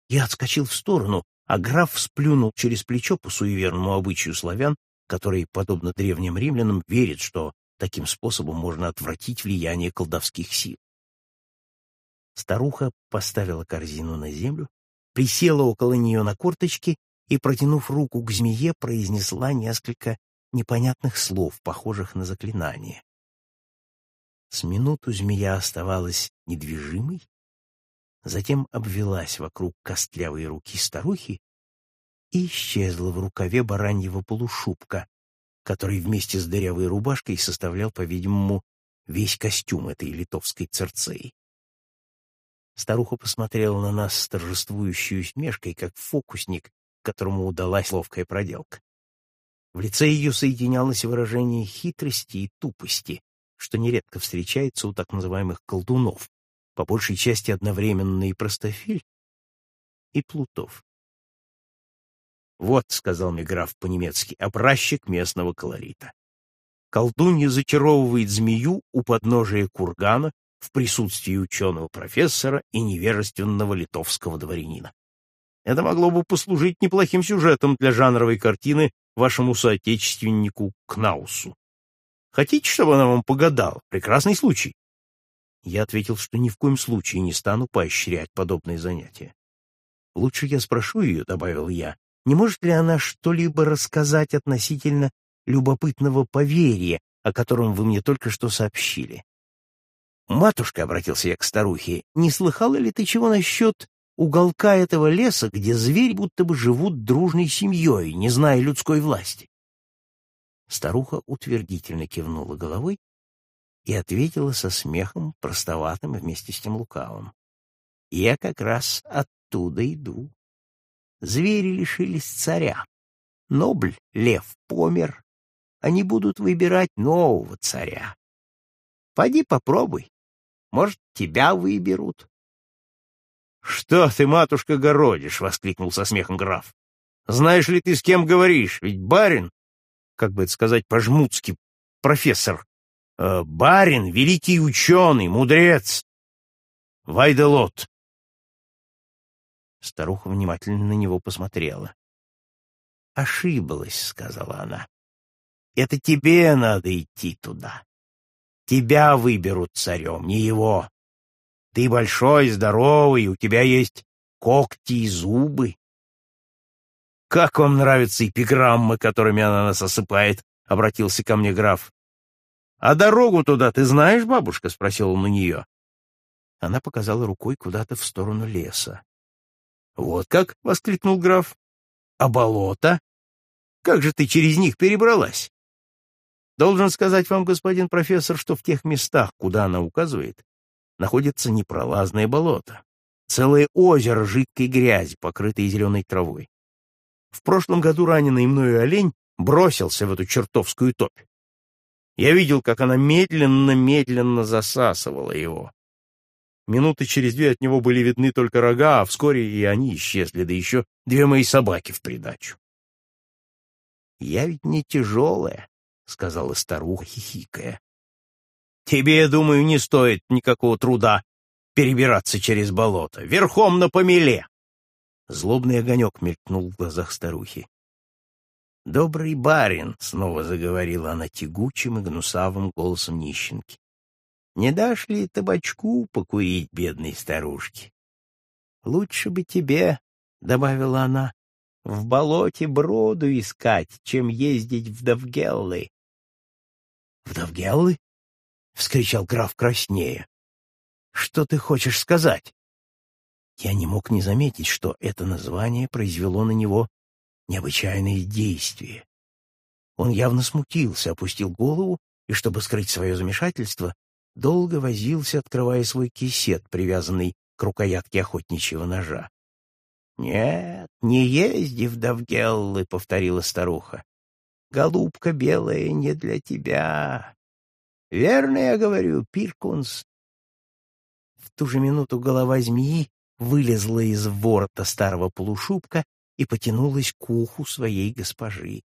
Я отскочил в сторону, а граф сплюнул через плечо по суеверному обычаю славян, который, подобно древним римлянам, верит, что таким способом можно отвратить влияние колдовских сил. Старуха поставила корзину на землю, присела около нее на корточки и, протянув руку к змее, произнесла несколько непонятных слов, похожих на заклинание. С минуту змея оставалась недвижимой, затем обвелась вокруг костлявой руки старухи и исчезла в рукаве бараньего полушубка, который вместе с дырявой рубашкой составлял, по-видимому, весь костюм этой литовской церцеи. Старуха посмотрела на нас с торжествующей усмешкой, как фокусник, которому удалась ловкая проделка. В лице ее соединялось выражение хитрости и тупости, что нередко встречается у так называемых колдунов, по большей части одновременно и простофиль, и плутов. «Вот», — сказал мне граф по-немецки, — «образчик местного колорита. Колдунья зачаровывает змею у подножия кургана в присутствии ученого профессора и невежественного литовского дворянина. Это могло бы послужить неплохим сюжетом для жанровой картины вашему соотечественнику Кнаусу. Хотите, чтобы она вам погадала? Прекрасный случай. Я ответил, что ни в коем случае не стану поощрять подобные занятия. Лучше я спрошу ее, — добавил я, — не может ли она что-либо рассказать относительно любопытного поверья, о котором вы мне только что сообщили? «Матушка», — обратился я к старухе, — «не слыхала ли ты чего насчет уголка этого леса, где звери будто бы живут дружной семьей, не зная людской власти?» Старуха утвердительно кивнула головой и ответила со смехом, простоватым вместе с тем лукавым. «Я как раз оттуда иду. Звери лишились царя. Нобль, лев, помер. Они будут выбирать нового царя. Пойди попробуй. Может, тебя выберут. — Что ты, матушка, городишь? — воскликнул со смехом граф. — Знаешь ли ты, с кем говоришь? Ведь барин, как бы это сказать по-жмутски, профессор, э, барин, великий ученый, мудрец, Вайделот. Старуха внимательно на него посмотрела. «Ошиблась», — сказала она. «Это тебе надо идти туда. Тебя выберут царем, не его. Ты большой, здоровый, у тебя есть когти и зубы. Как вам нравятся эпиграммы, которыми она нас осыпает? — обратился ко мне граф. — А дорогу туда ты знаешь, бабушка? — спросил он у нее. Она показала рукой куда-то в сторону леса. — Вот как? — воскликнул граф. — А болото? Как же ты через них перебралась? Должен сказать вам, господин профессор, что в тех местах, куда она указывает, находится непролазное болото, целое озеро жидкой грязи, покрытой зеленой травой. В прошлом году раненый мною олень бросился в эту чертовскую топь. Я видел, как она медленно-медленно засасывала его. Минуты через две от него были видны только рога, а вскоре и они исчезли, да еще две мои собаки в придачу. Я ведь не тяжелая, — сказала старуха, хихикая. — Тебе, я думаю, не стоит никакого труда перебираться через болото. Верхом на помеле. Злобный огонек мелькнул в глазах старухи. — Добрый барин, — снова заговорила она тягучим и гнусавым голосом нищенки. — Не дашь ли табачку покурить бедной старушке? — Лучше бы тебе, — добавила она, — в болоте броду искать, чем ездить в Давгеллы. «Вдовгеллы?» — вскричал граф краснея. «Что ты хочешь сказать?» Я не мог не заметить, что это название произвело на него необычайное действие. Он явно смутился, опустил голову и, чтобы скрыть свое замешательство, долго возился, открывая свой кисет, привязанный к рукоятке охотничьего ножа. «Нет, не езди в Давгеллы», — повторила старуха. Голубка белая не для тебя. Верно я говорю, Пиркунс. В ту же минуту голова змеи вылезла из ворота старого полушубка и потянулась к уху своей госпожи.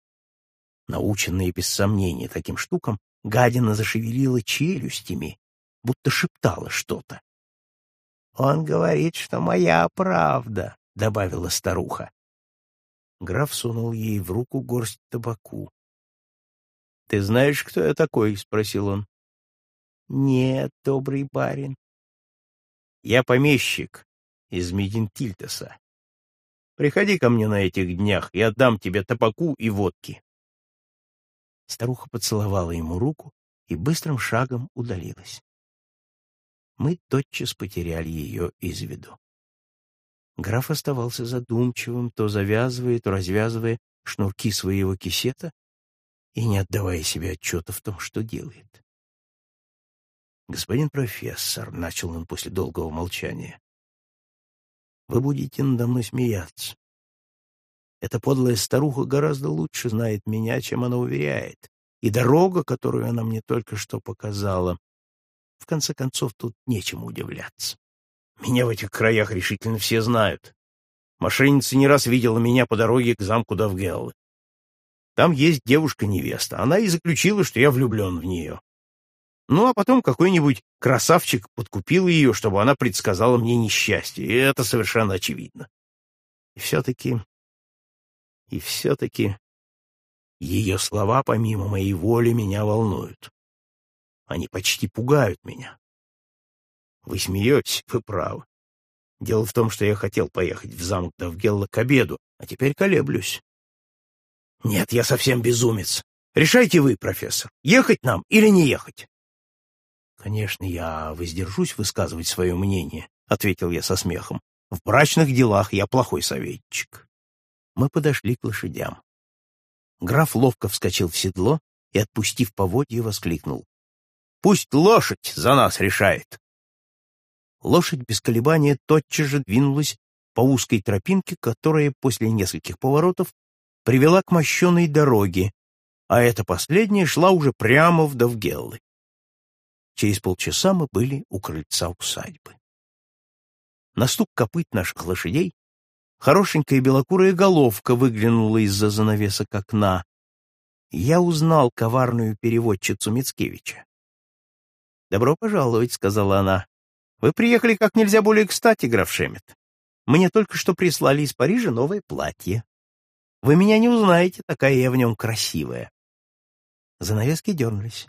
Наученная без сомнения таким штукам, гадина зашевелила челюстями, будто шептала что-то. «Он говорит, что моя правда», — добавила старуха. Граф сунул ей в руку горсть табаку. «Ты знаешь, кто я такой?» — спросил он. «Нет, добрый барин». «Я помещик из Мединтильтеса. Приходи ко мне на этих днях, и отдам тебе табаку и водки». Старуха поцеловала ему руку и быстрым шагом удалилась. Мы тотчас потеряли ее из виду. Граф оставался задумчивым, то завязывая, то развязывая шнурки своего кисета и не отдавая себе отчета в том, что делает. «Господин профессор», — начал он после долгого молчания, — «вы будете надо мной смеяться. Эта подлая старуха гораздо лучше знает меня, чем она уверяет, и дорога, которую она мне только что показала, в конце концов, тут нечему удивляться. Меня в этих краях решительно все знают. Мошенница не раз видела меня по дороге к замку Давгеллы. Там есть девушка-невеста. Она и заключила, что я влюблен в нее. Ну, а потом какой-нибудь красавчик подкупил ее, чтобы она предсказала мне несчастье, и это совершенно очевидно. И все-таки... И все-таки... Ее слова, помимо моей воли, меня волнуют. Они почти пугают меня. Вы смеетесь, вы правы. Дело в том, что я хотел поехать в замок Давгелла к обеду, а теперь колеблюсь. Нет, я совсем безумец. Решайте вы, профессор, ехать нам или не ехать. Конечно, я воздержусь высказывать свое мнение, ответил я со смехом. В брачных делах я плохой советчик. Мы подошли к лошадям. Граф ловко вскочил в седло и, отпустив поводье, воскликнул. Пусть лошадь за нас решает. Лошадь без колебания тотчас же двинулась по узкой тропинке, которая после нескольких поворотов привела к мощенной дороге, а эта последняя шла уже прямо в Довгеллы. Через полчаса мы были у крыльца усадьбы. На стук копыт наших лошадей хорошенькая белокурая головка выглянула из-за занавесок окна. Я узнал коварную переводчицу Мицкевича. «Добро пожаловать», — сказала она. «Вы приехали как нельзя более кстати, граф Шемет. Мне только что прислали из Парижа новое платье. Вы меня не узнаете, такая я в нем красивая». Занавески дернулись.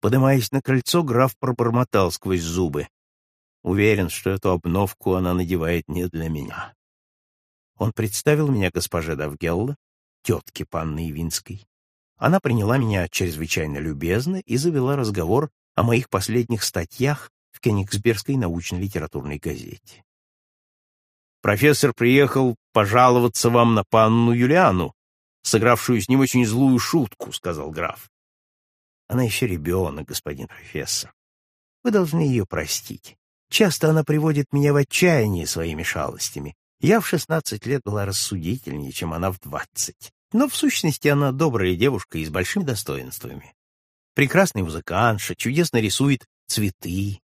Подымаясь на крыльцо, граф пробормотал сквозь зубы. Уверен, что эту обновку она надевает не для меня. Он представил меня госпоже Давгелла, тетке панны Ивинской. Она приняла меня чрезвычайно любезно и завела разговор о моих последних статьях в Кенигсбергской научно-литературной газете. Профессор приехал пожаловаться вам на панну Юлиану, сыгравшую с ним очень злую шутку, — сказал граф. Она еще ребенок, господин профессор. Вы должны ее простить. Часто она приводит меня в отчаяние своими шалостями. Я в шестнадцать лет была рассудительнее, чем она в двадцать. Но в сущности она добрая девушка и с большими достоинствами прекрасный музыкантша, чудесно рисует цветы,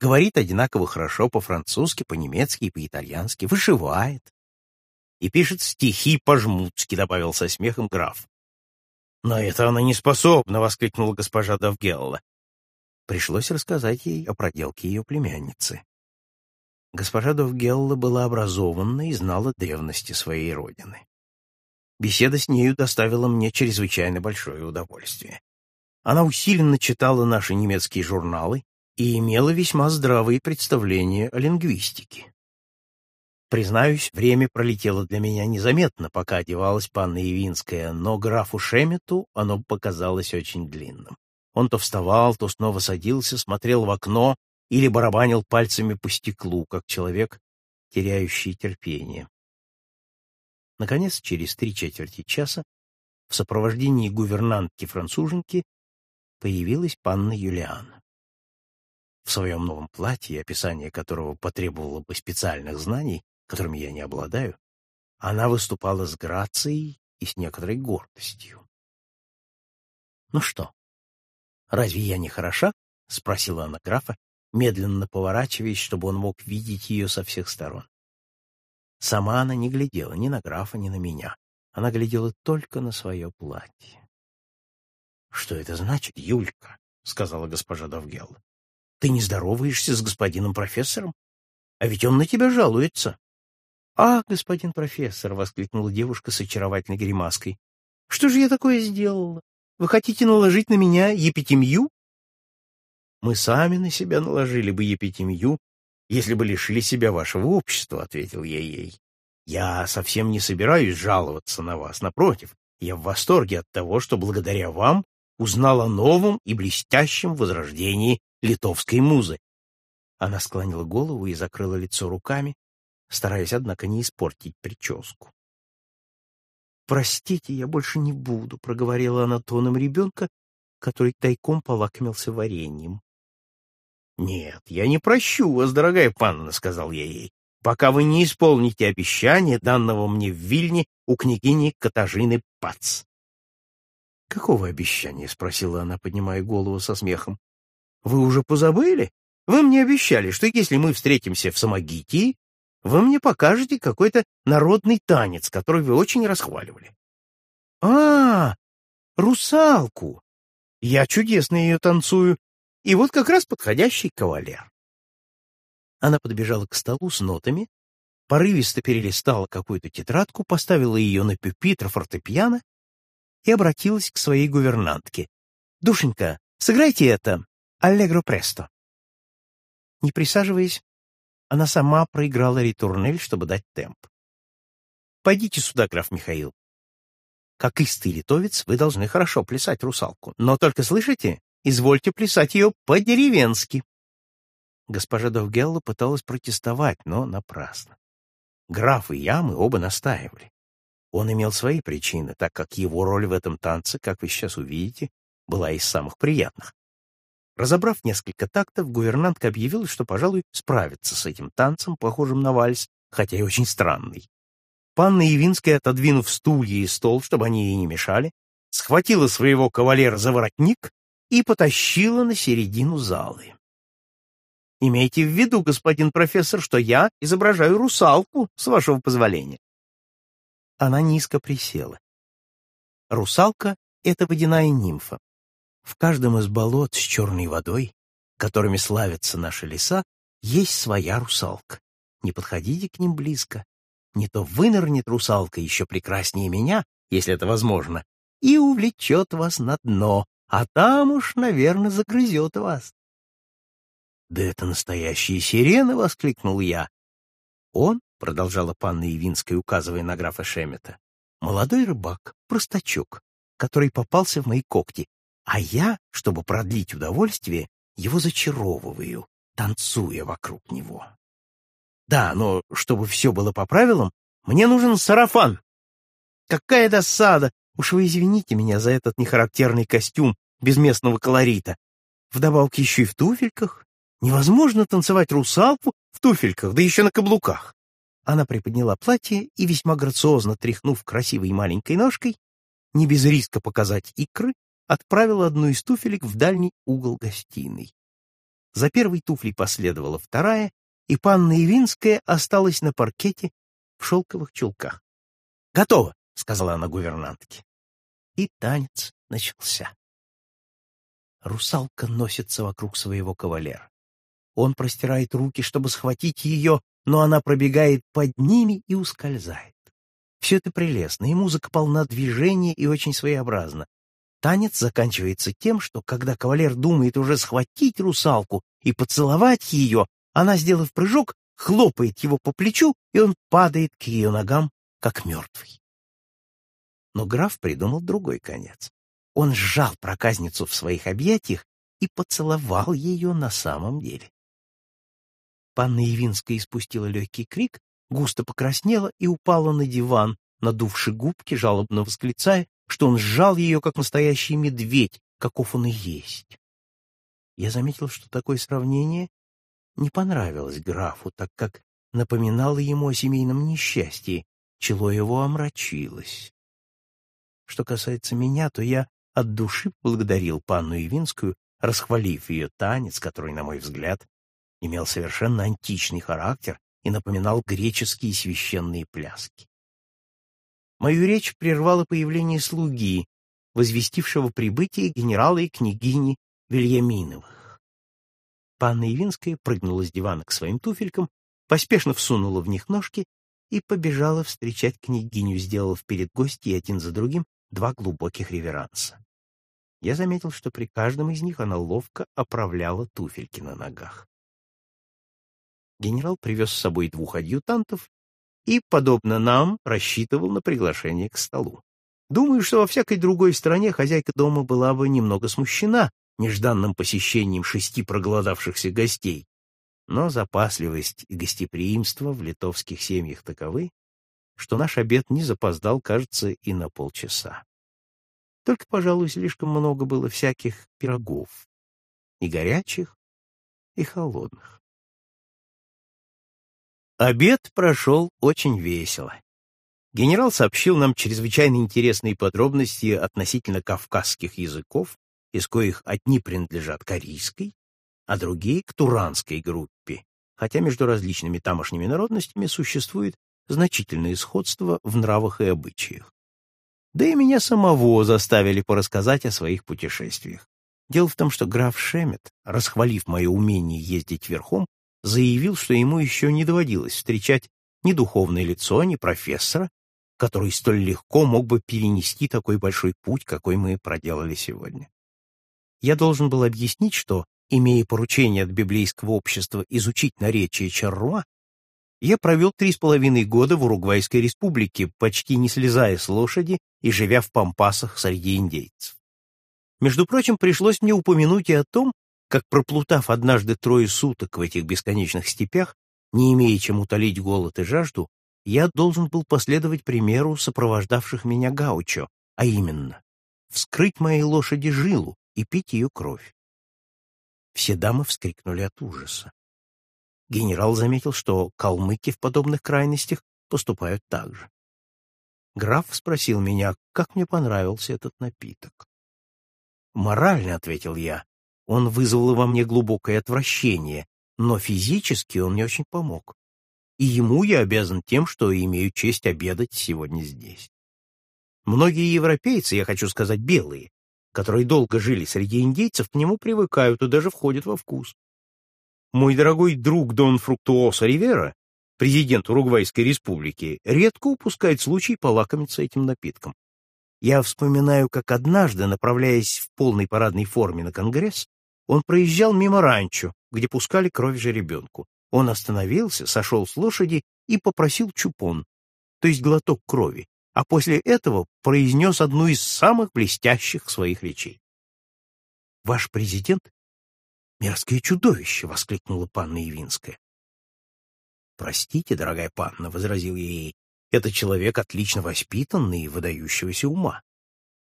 говорит одинаково хорошо по-французски, по-немецки и по-итальянски, вышивает. И пишет стихи по-жмутски, добавил со смехом граф. «На это она не способна!» — воскликнула госпожа Давгелла. Пришлось рассказать ей о проделке ее племянницы. Госпожа Довгелла была образована и знала древности своей родины. Беседа с нею доставила мне чрезвычайно большое удовольствие. Она усиленно читала наши немецкие журналы и имела весьма здравые представления о лингвистике. Признаюсь, время пролетело для меня незаметно, пока одевалась панна Явинская, но графу Шемету оно показалось очень длинным. Он то вставал, то снова садился, смотрел в окно или барабанил пальцами по стеклу, как человек, теряющий терпение. Наконец, через три четверти часа, в сопровождении гувернантки-француженки, появилась панна Юлиана. В своем новом платье, описание которого потребовало бы специальных знаний, которыми я не обладаю, она выступала с грацией и с некоторой гордостью. Ну что, «Разве я не хороша?» — спросила она графа, медленно поворачиваясь, чтобы он мог видеть ее со всех сторон. Сама она не глядела ни на графа, ни на меня. Она глядела только на свое платье. — Что это значит, Юлька? — сказала госпожа Довгел. — Ты не здороваешься с господином профессором? А ведь он на тебя жалуется. — А, господин профессор! — воскликнула девушка с очаровательной гримаской. — Что же я такое сделала? Вы хотите наложить на меня епитемью? Мы сами на себя наложили бы епитемью, если бы лишили себя вашего общества, — ответил я ей. Я совсем не собираюсь жаловаться на вас, напротив, я в восторге от того, что благодаря вам узнал о новом и блестящем возрождении литовской музы. Она склонила голову и закрыла лицо руками, стараясь, однако, не испортить прическу. «Простите, я больше не буду», — проговорила она тоном ребенка, который тайком полакомился вареньем. «Нет, я не прощу вас, дорогая панна», — сказал я ей, «пока вы не исполните обещание, данного мне в Вильне у княгини Катажины Пац». «Какого обещания?» — спросила она, поднимая голову со смехом. «Вы уже позабыли? Вы мне обещали, что если мы встретимся в Самогитии, вы мне покажете какой-то народный танец, который вы очень расхваливали». «А, русалку! Я чудесно ее танцую, и вот как раз подходящий кавалер. Она подбежала к столу с нотами, порывисто перелистала какую-то тетрадку, поставила ее на пюпитр фортепиано и обратилась к своей гувернантке. «Душенька, сыграйте это, аллегро престо». Не присаживаясь, она сама проиграла ритурнель, чтобы дать темп. «Пойдите сюда, граф Михаил. Как истый литовец, вы должны хорошо плясать русалку. Но только слышите, Извольте плясать ее по-деревенски. Госпожа Довгелла пыталась протестовать, но напрасно. Граф и я, мы оба настаивали. Он имел свои причины, так как его роль в этом танце, как вы сейчас увидите, была из самых приятных. Разобрав несколько тактов, гувернантка объявила, что, пожалуй, справится с этим танцем, похожим на вальс, хотя и очень странный. Панна Явинская, отодвинув стулья и стол, чтобы они ей не мешали, схватила своего кавалера за воротник и потащила на середину залы. Имейте в виду, господин профессор, что я изображаю русалку, с вашего позволения. Она низко присела. Русалка — это водяная нимфа. В каждом из болот с черной водой, которыми славятся наши леса, есть своя русалка. Не подходите к ним близко. Не то вынырнет русалка еще прекраснее меня, если это возможно, и увлечет вас на дно, а там уж, наверное, загрызет вас. — Да это настоящие сирены! — воскликнул я. — Он, — продолжала панна Явинская, указывая на графа Шемета, — молодой рыбак, простачок, который попался в мои когти, а я, чтобы продлить удовольствие, его зачаровываю, танцуя вокруг него. Да, но чтобы все было по правилам, мне нужен сарафан. Какая досада, Уж вы извините меня за этот нехарактерный костюм без местного колорита. Вдобавок еще и в туфельках. Невозможно танцевать русалку в туфельках, да еще на каблуках. Она приподняла платье и, весьма грациозно тряхнув красивой маленькой ножкой, не без риска показать икры, отправила одну из туфелек в дальний угол гостиной. За первой туфлей последовала вторая, и панна Ивинская осталась на паркете в шелковых чулках. «Готово!» — сказала она гувернантке и танец начался. Русалка носится вокруг своего кавалера. Он простирает руки, чтобы схватить ее, но она пробегает под ними и ускользает. Все это прелестно, и музыка полна движения и очень своеобразна. Танец заканчивается тем, что когда кавалер думает уже схватить русалку и поцеловать ее, она, сделав прыжок, хлопает его по плечу, и он падает к ее ногам, как мертвый. Но граф придумал другой конец. Он сжал проказницу в своих объятиях и поцеловал ее на самом деле. Панна Явинская испустила легкий крик, густо покраснела и упала на диван, надувши губки, жалобно восклицая, что он сжал ее, как настоящий медведь, каков он и есть. Я заметил, что такое сравнение не понравилось графу, так как напоминало ему о семейном несчастье, чело его омрачилось. Что касается меня, то я от души благодарил панну Ивинскую, расхвалив ее танец, который, на мой взгляд, имел совершенно античный характер и напоминал греческие священные пляски. Мою речь прервало появление слуги, возвестившего прибытие генерала и княгини Вильяминовых. Панна Ивинская прыгнула с дивана к своим туфелькам, поспешно всунула в них ножки и побежала встречать княгиню, сделав перед гостьей один за другим два глубоких реверанса. Я заметил, что при каждом из них она ловко оправляла туфельки на ногах. Генерал привез с собой двух адъютантов и, подобно нам, рассчитывал на приглашение к столу. Думаю, что во всякой другой стране хозяйка дома была бы немного смущена нежданным посещением шести проголодавшихся гостей, но запасливость и гостеприимство в литовских семьях таковы, что наш обед не запоздал, кажется, и на полчаса. Только, пожалуй, слишком много было всяких пирогов, и горячих, и холодных. Обед прошел очень весело. Генерал сообщил нам чрезвычайно интересные подробности относительно кавказских языков, из коих одни принадлежат корейской, а другие — к туранской группе, хотя между различными тамошними народностями существует значительное сходство в нравах и обычаях. Да и меня самого заставили порассказать о своих путешествиях. Дело в том, что граф Шемет, расхвалив мое умение ездить верхом, заявил, что ему еще не доводилось встречать ни духовное лицо, ни профессора, который столь легко мог бы перенести такой большой путь, какой мы проделали сегодня. Я должен был объяснить, что, имея поручение от библейского общества изучить наречие Чарруа, я провел три с половиной года в Уругвайской республике, почти не слезая с лошади и живя в пампасах среди индейцев. Между прочим, пришлось мне упомянуть и о том, как, проплутав однажды трое суток в этих бесконечных степях, не имея чем утолить голод и жажду, я должен был последовать примеру сопровождавших меня гаучо, а именно вскрыть моей лошади жилу и пить ее кровь. Все дамы вскрикнули от ужаса. Генерал заметил, что калмыки в подобных крайностях поступают так же. Граф спросил меня, как мне понравился этот напиток. «Морально», — ответил я, — «он вызвал во мне глубокое отвращение, но физически он мне очень помог и ему я обязан тем, что имею честь обедать сегодня здесь. Многие европейцы, я хочу сказать белые, которые долго жили среди индейцев, к нему привыкают и даже входят во вкус. Мой дорогой друг Дон Фруктуоса Ривера, президент Уругвайской республики, редко упускает случай полакомиться этим напитком. Я вспоминаю, как однажды, направляясь в полной парадной форме на Конгресс, он проезжал мимо ранчо, где пускали кровь жеребенку. Он остановился, сошел с лошади и попросил чупон, то есть глоток крови, а после этого произнес одну из самых блестящих своих речей. «Ваш президент — мерзкое чудовище!» — воскликнула панна Явинская. «Простите, дорогая панна», — возразил ей, — «это человек отлично воспитанный и выдающегося ума.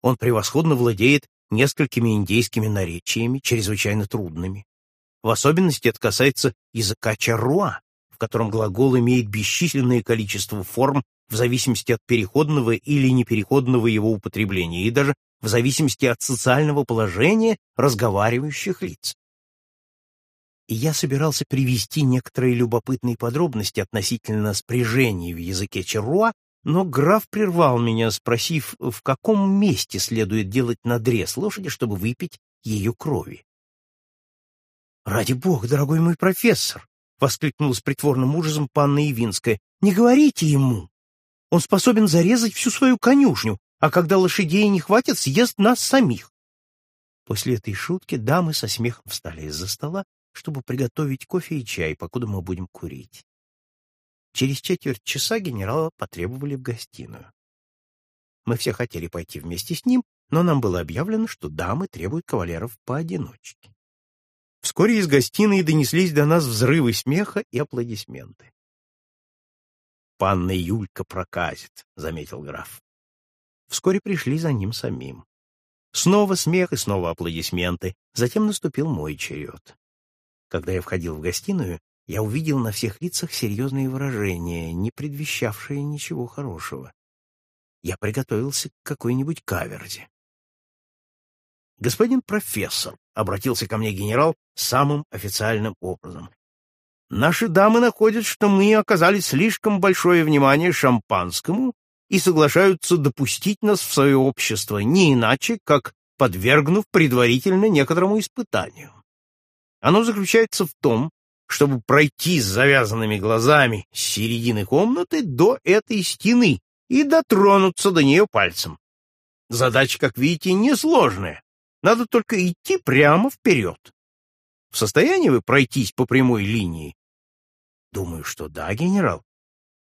Он превосходно владеет несколькими индейскими наречиями, чрезвычайно трудными. В особенности это касается языка чаруа, в котором глагол имеет бесчисленное количество форм в зависимости от переходного или непереходного его употребления и даже в зависимости от социального положения разговаривающих лиц. И я собирался привести некоторые любопытные подробности относительно спряжения в языке чаруа, но граф прервал меня, спросив, в каком месте следует делать надрез лошади, чтобы выпить ее крови. «Ради бога, дорогой мой профессор!» — воскликнула с притворным ужасом панна Явинская. «Не говорите ему! Он способен зарезать всю свою конюшню, а когда лошадей не хватит, съест нас самих!» После этой шутки дамы со смехом встали из-за стола, чтобы приготовить кофе и чай, покуда мы будем курить. Через четверть часа генерала потребовали в гостиную. Мы все хотели пойти вместе с ним, но нам было объявлено, что дамы требуют кавалеров поодиночке. Вскоре из гостиной донеслись до нас взрывы смеха и аплодисменты. «Панна Юлька проказит», — заметил граф. Вскоре пришли за ним самим. Снова смех и снова аплодисменты. Затем наступил мой черед. Когда я входил в гостиную, я увидел на всех лицах серьезные выражения, не предвещавшие ничего хорошего. Я приготовился к какой-нибудь каверзе. «Господин профессор», — обратился ко мне генерал самым официальным образом, «наши дамы находят, что мы оказали слишком большое внимание шампанскому и соглашаются допустить нас в свое общество не иначе, как подвергнув предварительно некоторому испытанию. Оно заключается в том, чтобы пройти с завязанными глазами с середины комнаты до этой стены и дотронуться до нее пальцем. Задача, как видите, несложная. Надо только идти прямо вперед. В состоянии вы пройтись по прямой линии? Думаю, что да, генерал.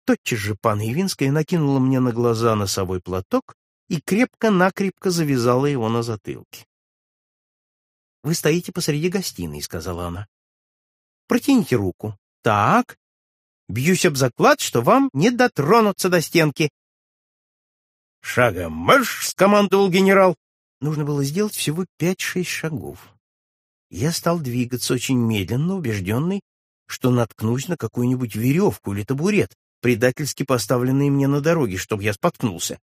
Тотчас же пан Явинская накинула мне на глаза носовой платок и крепко-накрепко завязала его на затылке. — Вы стоите посреди гостиной, — сказала она. — Протяните руку. Так. Бьюсь об заклад, что вам не дотронуться до стенки. — Шагом марш! — скомандовал генерал. Нужно было сделать всего пять-шесть шагов. Я стал двигаться очень медленно, убежденный, что наткнусь на какую-нибудь веревку или табурет, предательски поставленные мне на дороге, чтобы я споткнулся.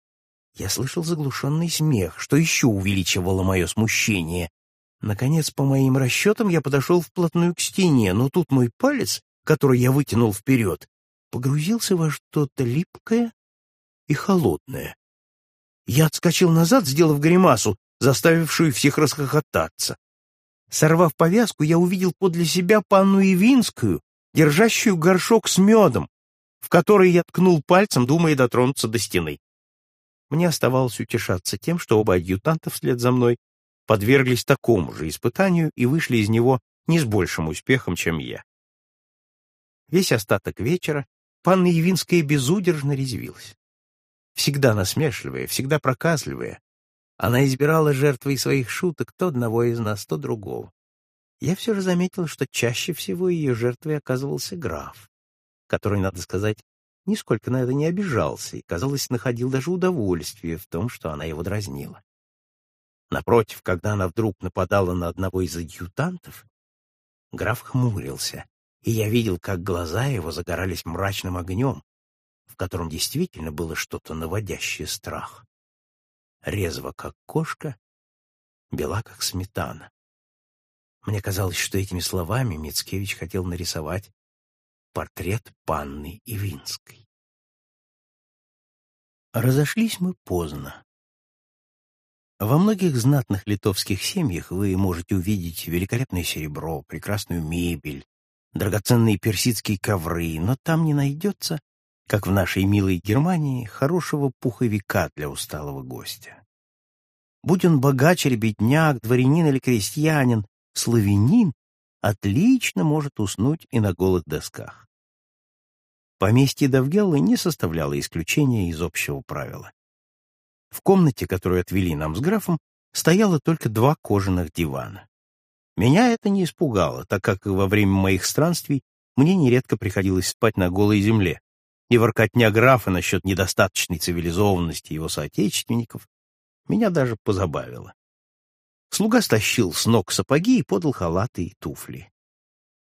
Я слышал заглушенный смех, что еще увеличивало мое смущение. Наконец, по моим расчетам, я подошел вплотную к стене, но тут мой палец, который я вытянул вперед, погрузился во что-то липкое и холодное. Я отскочил назад, сделав гримасу, заставившую всех расхохотаться. Сорвав повязку, я увидел подле себя панну Ивинскую, держащую горшок с медом, в который я ткнул пальцем, думая дотронуться до стены. Мне оставалось утешаться тем, что оба адъютанта вслед за мной подверглись такому же испытанию и вышли из него не с большим успехом, чем я. Весь остаток вечера панна Явинская безудержно резвилась. Всегда насмешливая, всегда проказливая, она избирала жертвой своих шуток то одного из нас, то другого. Я все же заметил, что чаще всего ее жертвой оказывался граф который, надо сказать, нисколько на это не обижался и, казалось, находил даже удовольствие в том, что она его дразнила. Напротив, когда она вдруг нападала на одного из адъютантов, граф хмурился, и я видел, как глаза его загорались мрачным огнем, в котором действительно было что-то наводящее страх. Резво, как кошка, бела, как сметана. Мне казалось, что этими словами Мицкевич хотел нарисовать портрет панны Ивинской. Разошлись мы поздно. Во многих знатных литовских семьях вы можете увидеть великолепное серебро, прекрасную мебель, драгоценные персидские ковры, но там не найдется, как в нашей милой Германии, хорошего пуховика для усталого гостя. Будь он богач или бедняк, дворянин или крестьянин, славянин, отлично может уснуть и на голых досках. Поместье Давгеллы не составляло исключения из общего правила. В комнате, которую отвели нам с графом, стояло только два кожаных дивана. Меня это не испугало, так как во время моих странствий мне нередко приходилось спать на голой земле, и воркотня графа насчет недостаточной цивилизованности его соотечественников меня даже позабавила. Слуга стащил с ног сапоги и подал халаты и туфли.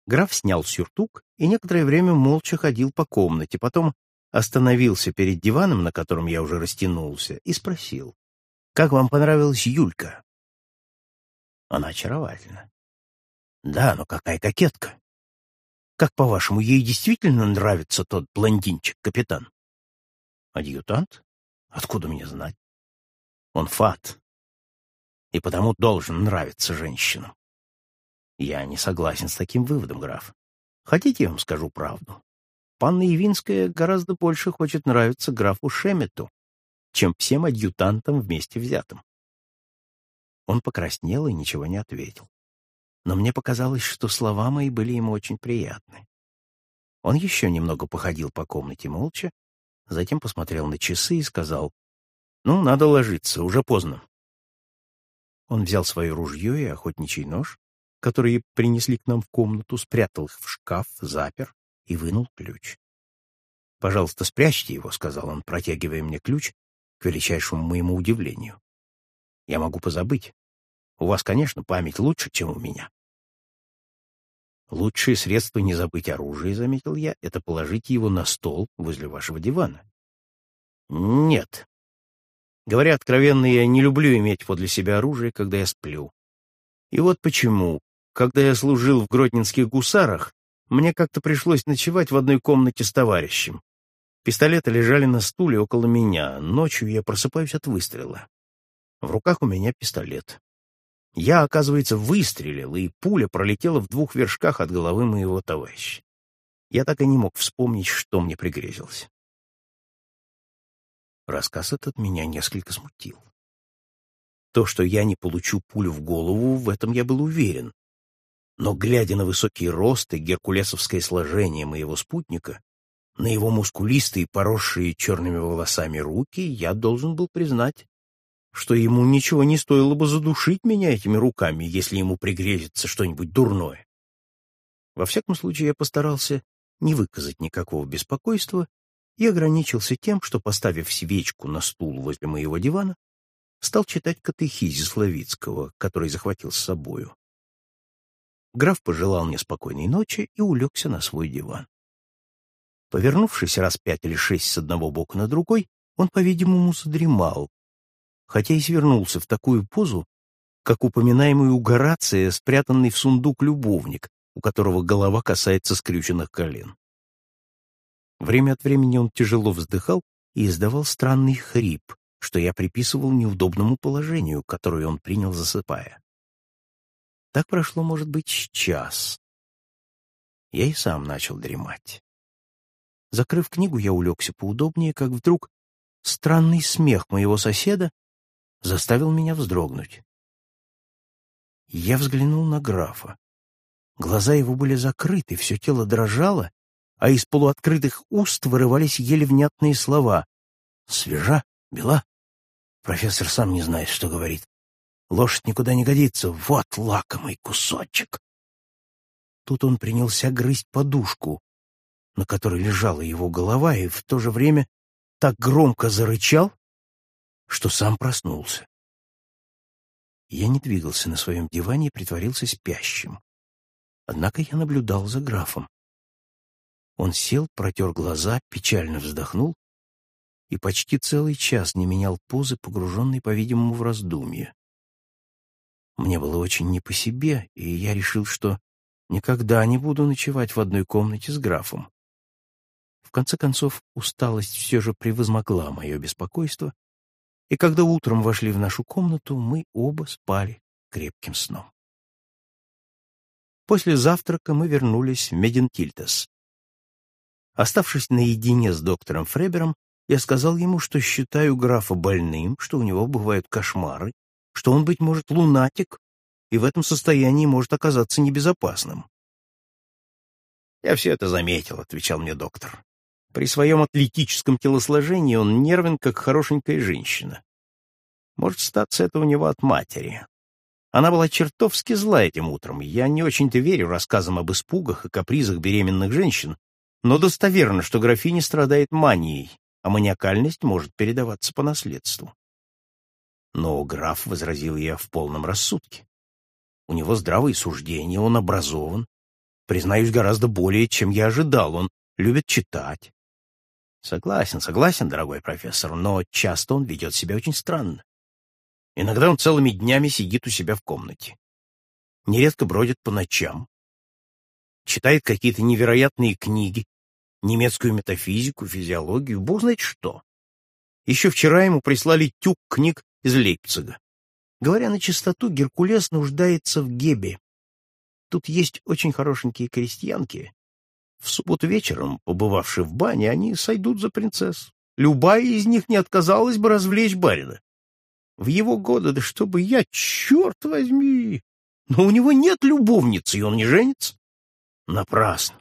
Граф снял сюртук и некоторое время молча ходил по комнате, потом остановился перед диваном, на котором я уже растянулся, и спросил, «Как вам понравилась Юлька?» «Она очаровательна». «Да, но какая кокетка!» «Как, по-вашему, ей действительно нравится тот блондинчик, капитан?» «Адъютант? Откуда мне знать?» «Он фат, и потому должен нравиться женщинам». Я не согласен с таким выводом, граф. Хотите, я вам скажу правду? Панна Явинская гораздо больше хочет нравиться графу Шемету, чем всем адъютантам вместе взятым. Он покраснел и ничего не ответил. Но мне показалось, что слова мои были ему очень приятны. Он еще немного походил по комнате молча, затем посмотрел на часы и сказал, «Ну, надо ложиться, уже поздно». Он взял свое ружье и охотничий нож которые принесли к нам в комнату, спрятал их в шкаф, запер и вынул ключ. «Пожалуйста, спрячьте его», — сказал он, протягивая мне ключ, к величайшему моему удивлению. «Я могу позабыть. У вас, конечно, память лучше, чем у меня». «Лучшее средство не забыть оружие», — заметил я, — «это положить его на стол возле вашего дивана». «Нет. Говоря откровенно, я не люблю иметь подле себя оружие, когда я сплю. И вот почему, когда я служил в Гродненских гусарах, мне как-то пришлось ночевать в одной комнате с товарищем. Пистолеты лежали на стуле около меня. Ночью я просыпаюсь от выстрела. В руках у меня пистолет. Я, оказывается, выстрелил, и пуля пролетела в двух вершках от головы моего товарища. Я так и не мог вспомнить, что мне пригрезилось. Рассказ этот меня несколько смутил. То, что я не получу пулю в голову, в этом я был уверен. Но, глядя на высокий рост и геркулесовское сложение моего спутника, на его мускулистые, поросшие черными волосами руки, я должен был признать, что ему ничего не стоило бы задушить меня этими руками, если ему пригрезится что-нибудь дурное. Во всяком случае, я постарался не выказать никакого беспокойства и ограничился тем, что, поставив свечку на стул возле моего дивана, стал читать катехизис Лавицкого, который захватил с собою. Граф пожелал мне спокойной ночи и улегся на свой диван. Повернувшись раз пять или шесть с одного бока на другой, он, по-видимому, задремал, хотя и свернулся в такую позу, как упоминаемый у Горация, спрятанный в сундук любовник, у которого голова касается скрюченных колен. Время от времени он тяжело вздыхал и издавал странный хрип, что я приписывал неудобному положению, которое он принял, засыпая. Так прошло, может быть, час. Я и сам начал дремать. Закрыв книгу, я улегся поудобнее, как вдруг странный смех моего соседа заставил меня вздрогнуть. Я взглянул на графа. Глаза его были закрыты, все тело дрожало, а из полуоткрытых уст вырывались еле внятные слова. «Свежа? Бела?» Профессор сам не знает, что говорит. «Лошадь никуда не годится. Вот лакомый кусочек!» Тут он принялся грызть подушку, на которой лежала его голова, и в то же время так громко зарычал, что сам проснулся. Я не двигался на своем диване и притворился спящим. Однако я наблюдал за графом. Он сел, протер глаза, печально вздохнул и почти целый час не менял позы, погруженный, по-видимому, в раздумье. Мне было очень не по себе, и я решил, что никогда не буду ночевать в одной комнате с графом. В конце концов, усталость все же превозмогла мое беспокойство, и когда утром вошли в нашу комнату, мы оба спали крепким сном. После завтрака мы вернулись в Медентильтес. Оставшись наедине с доктором Фребером, я сказал ему, что считаю графа больным, что у него бывают кошмары, что он, быть может, лунатик, и в этом состоянии может оказаться небезопасным. «Я все это заметил», — отвечал мне доктор. При своем атлетическом телосложении он нервен, как хорошенькая женщина. Может, статься это у него от матери. Она была чертовски зла этим утром. Я не очень-то верю рассказам об испугах и капризах беременных женщин, но достоверно, что графиня страдает манией, а маниакальность может передаваться по наследству. Но граф возразил я в полном рассудке. У него здравые суждения, он образован. Признаюсь, гораздо более, чем я ожидал. Он любит читать, Согласен, согласен, дорогой профессор, но часто он ведет себя очень странно. Иногда он целыми днями сидит у себя в комнате. Нередко бродит по ночам. Читает какие-то невероятные книги, немецкую метафизику, физиологию, бог знает что. Еще вчера ему прислали тюк книг из Лейпцига. Говоря на чистоту, Геркулес нуждается в Гебе. Тут есть очень хорошенькие крестьянки, в субботу вечером, побывавши в бане, они сойдут за принцесс. Любая из них не отказалась бы развлечь барина. В его годы, да чтобы я, черт возьми! Но у него нет любовницы, и он не женится. Напрасно.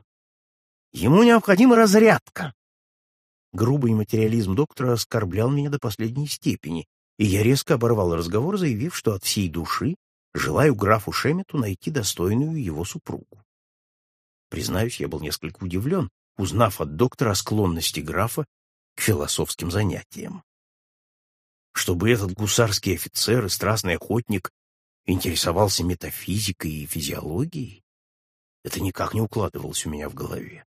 Ему необходима разрядка. Грубый материализм доктора оскорблял меня до последней степени, и я резко оборвал разговор, заявив, что от всей души желаю графу Шемету найти достойную его супругу. Признаюсь, я был несколько удивлен, узнав от доктора о склонности графа к философским занятиям. Чтобы этот гусарский офицер и страстный охотник интересовался метафизикой и физиологией, это никак не укладывалось у меня в голове.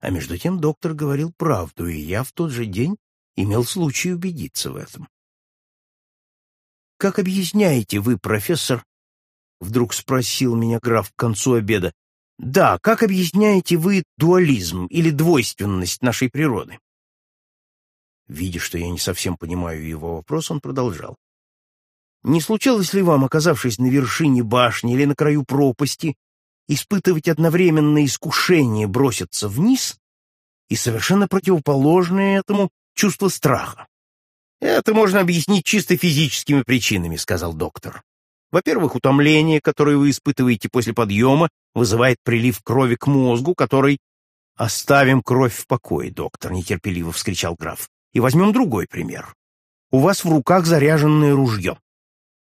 А между тем доктор говорил правду, и я в тот же день имел случай убедиться в этом. Как объясняете вы, профессор, вдруг спросил меня граф к концу обеда, да, как объясняете вы дуализм или двойственность нашей природы? Видя, что я не совсем понимаю его вопрос, он продолжал. Не случалось ли вам, оказавшись на вершине башни или на краю пропасти, испытывать одновременно искушение броситься вниз и совершенно противоположное этому чувство страха? Это можно объяснить чисто физическими причинами, сказал доктор. Во-первых, утомление, которое вы испытываете после подъема, вызывает прилив крови к мозгу, который... «Оставим кровь в покое, доктор», — нетерпеливо вскричал граф. «И возьмем другой пример. У вас в руках заряженное ружье.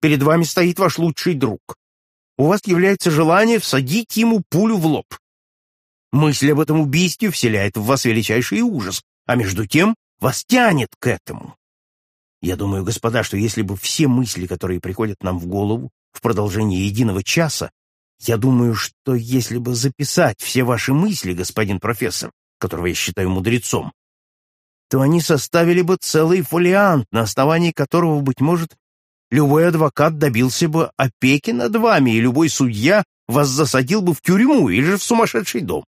Перед вами стоит ваш лучший друг. У вас является желание всадить ему пулю в лоб. Мысль об этом убийстве вселяет в вас величайший ужас, а между тем вас тянет к этому. Я думаю, господа, что если бы все мысли, которые приходят нам в голову в продолжении единого часа, я думаю, что если бы записать все ваши мысли, господин профессор, которого я считаю мудрецом, то они составили бы целый фолиант, на основании которого, быть может, любой адвокат добился бы опеки над вами, и любой судья вас засадил бы в тюрьму или же в сумасшедший дом.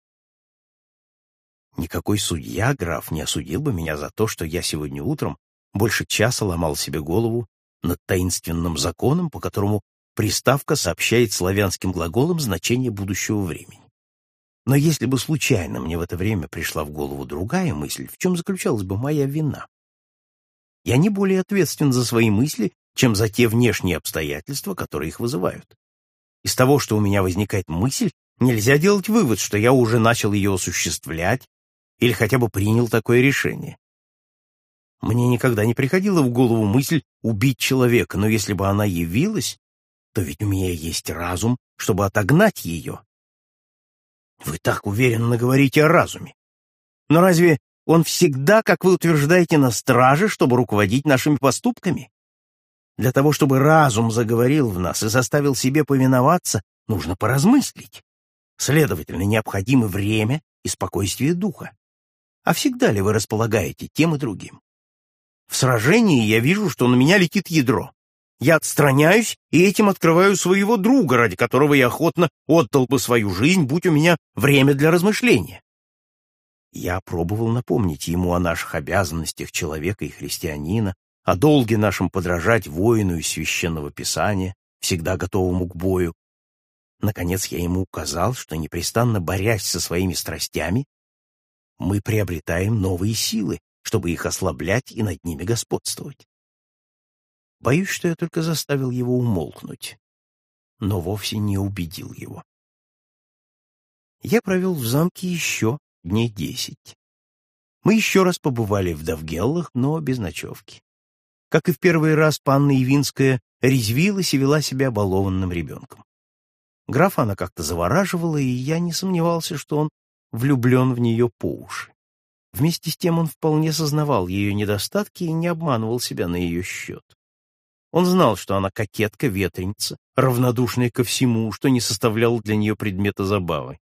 Никакой судья, граф, не осудил бы меня за то, что я сегодня утром больше часа ломал себе голову над таинственным законом, по которому приставка сообщает славянским глаголам значение будущего времени. Но если бы случайно мне в это время пришла в голову другая мысль, в чем заключалась бы моя вина? Я не более ответственен за свои мысли, чем за те внешние обстоятельства, которые их вызывают. Из того, что у меня возникает мысль, нельзя делать вывод, что я уже начал ее осуществлять или хотя бы принял такое решение. Мне никогда не приходила в голову мысль убить человека, но если бы она явилась, то ведь у меня есть разум, чтобы отогнать ее. Вы так уверенно говорите о разуме. Но разве он всегда, как вы утверждаете, на страже, чтобы руководить нашими поступками? Для того, чтобы разум заговорил в нас и заставил себе повиноваться, нужно поразмыслить. Следовательно, необходимо время и спокойствие духа. А всегда ли вы располагаете тем и другим? В сражении я вижу, что на меня летит ядро. Я отстраняюсь и этим открываю своего друга, ради которого я охотно отдал бы свою жизнь, будь у меня время для размышления. Я пробовал напомнить ему о наших обязанностях человека и христианина, о долге нашем подражать воину из священного писания, всегда готовому к бою. Наконец я ему указал, что непрестанно борясь со своими страстями, мы приобретаем новые силы, чтобы их ослаблять и над ними господствовать. Боюсь, что я только заставил его умолкнуть, но вовсе не убедил его. Я провел в замке еще дней десять. Мы еще раз побывали в Давгеллах, но без ночевки. Как и в первый раз, панна Явинская резвилась и вела себя балованным ребенком. Графа она как-то завораживала, и я не сомневался, что он влюблен в нее по уши. Вместе с тем он вполне сознавал ее недостатки и не обманывал себя на ее счет. Он знал, что она кокетка, ветреница, равнодушная ко всему, что не составляло для нее предмета забавы.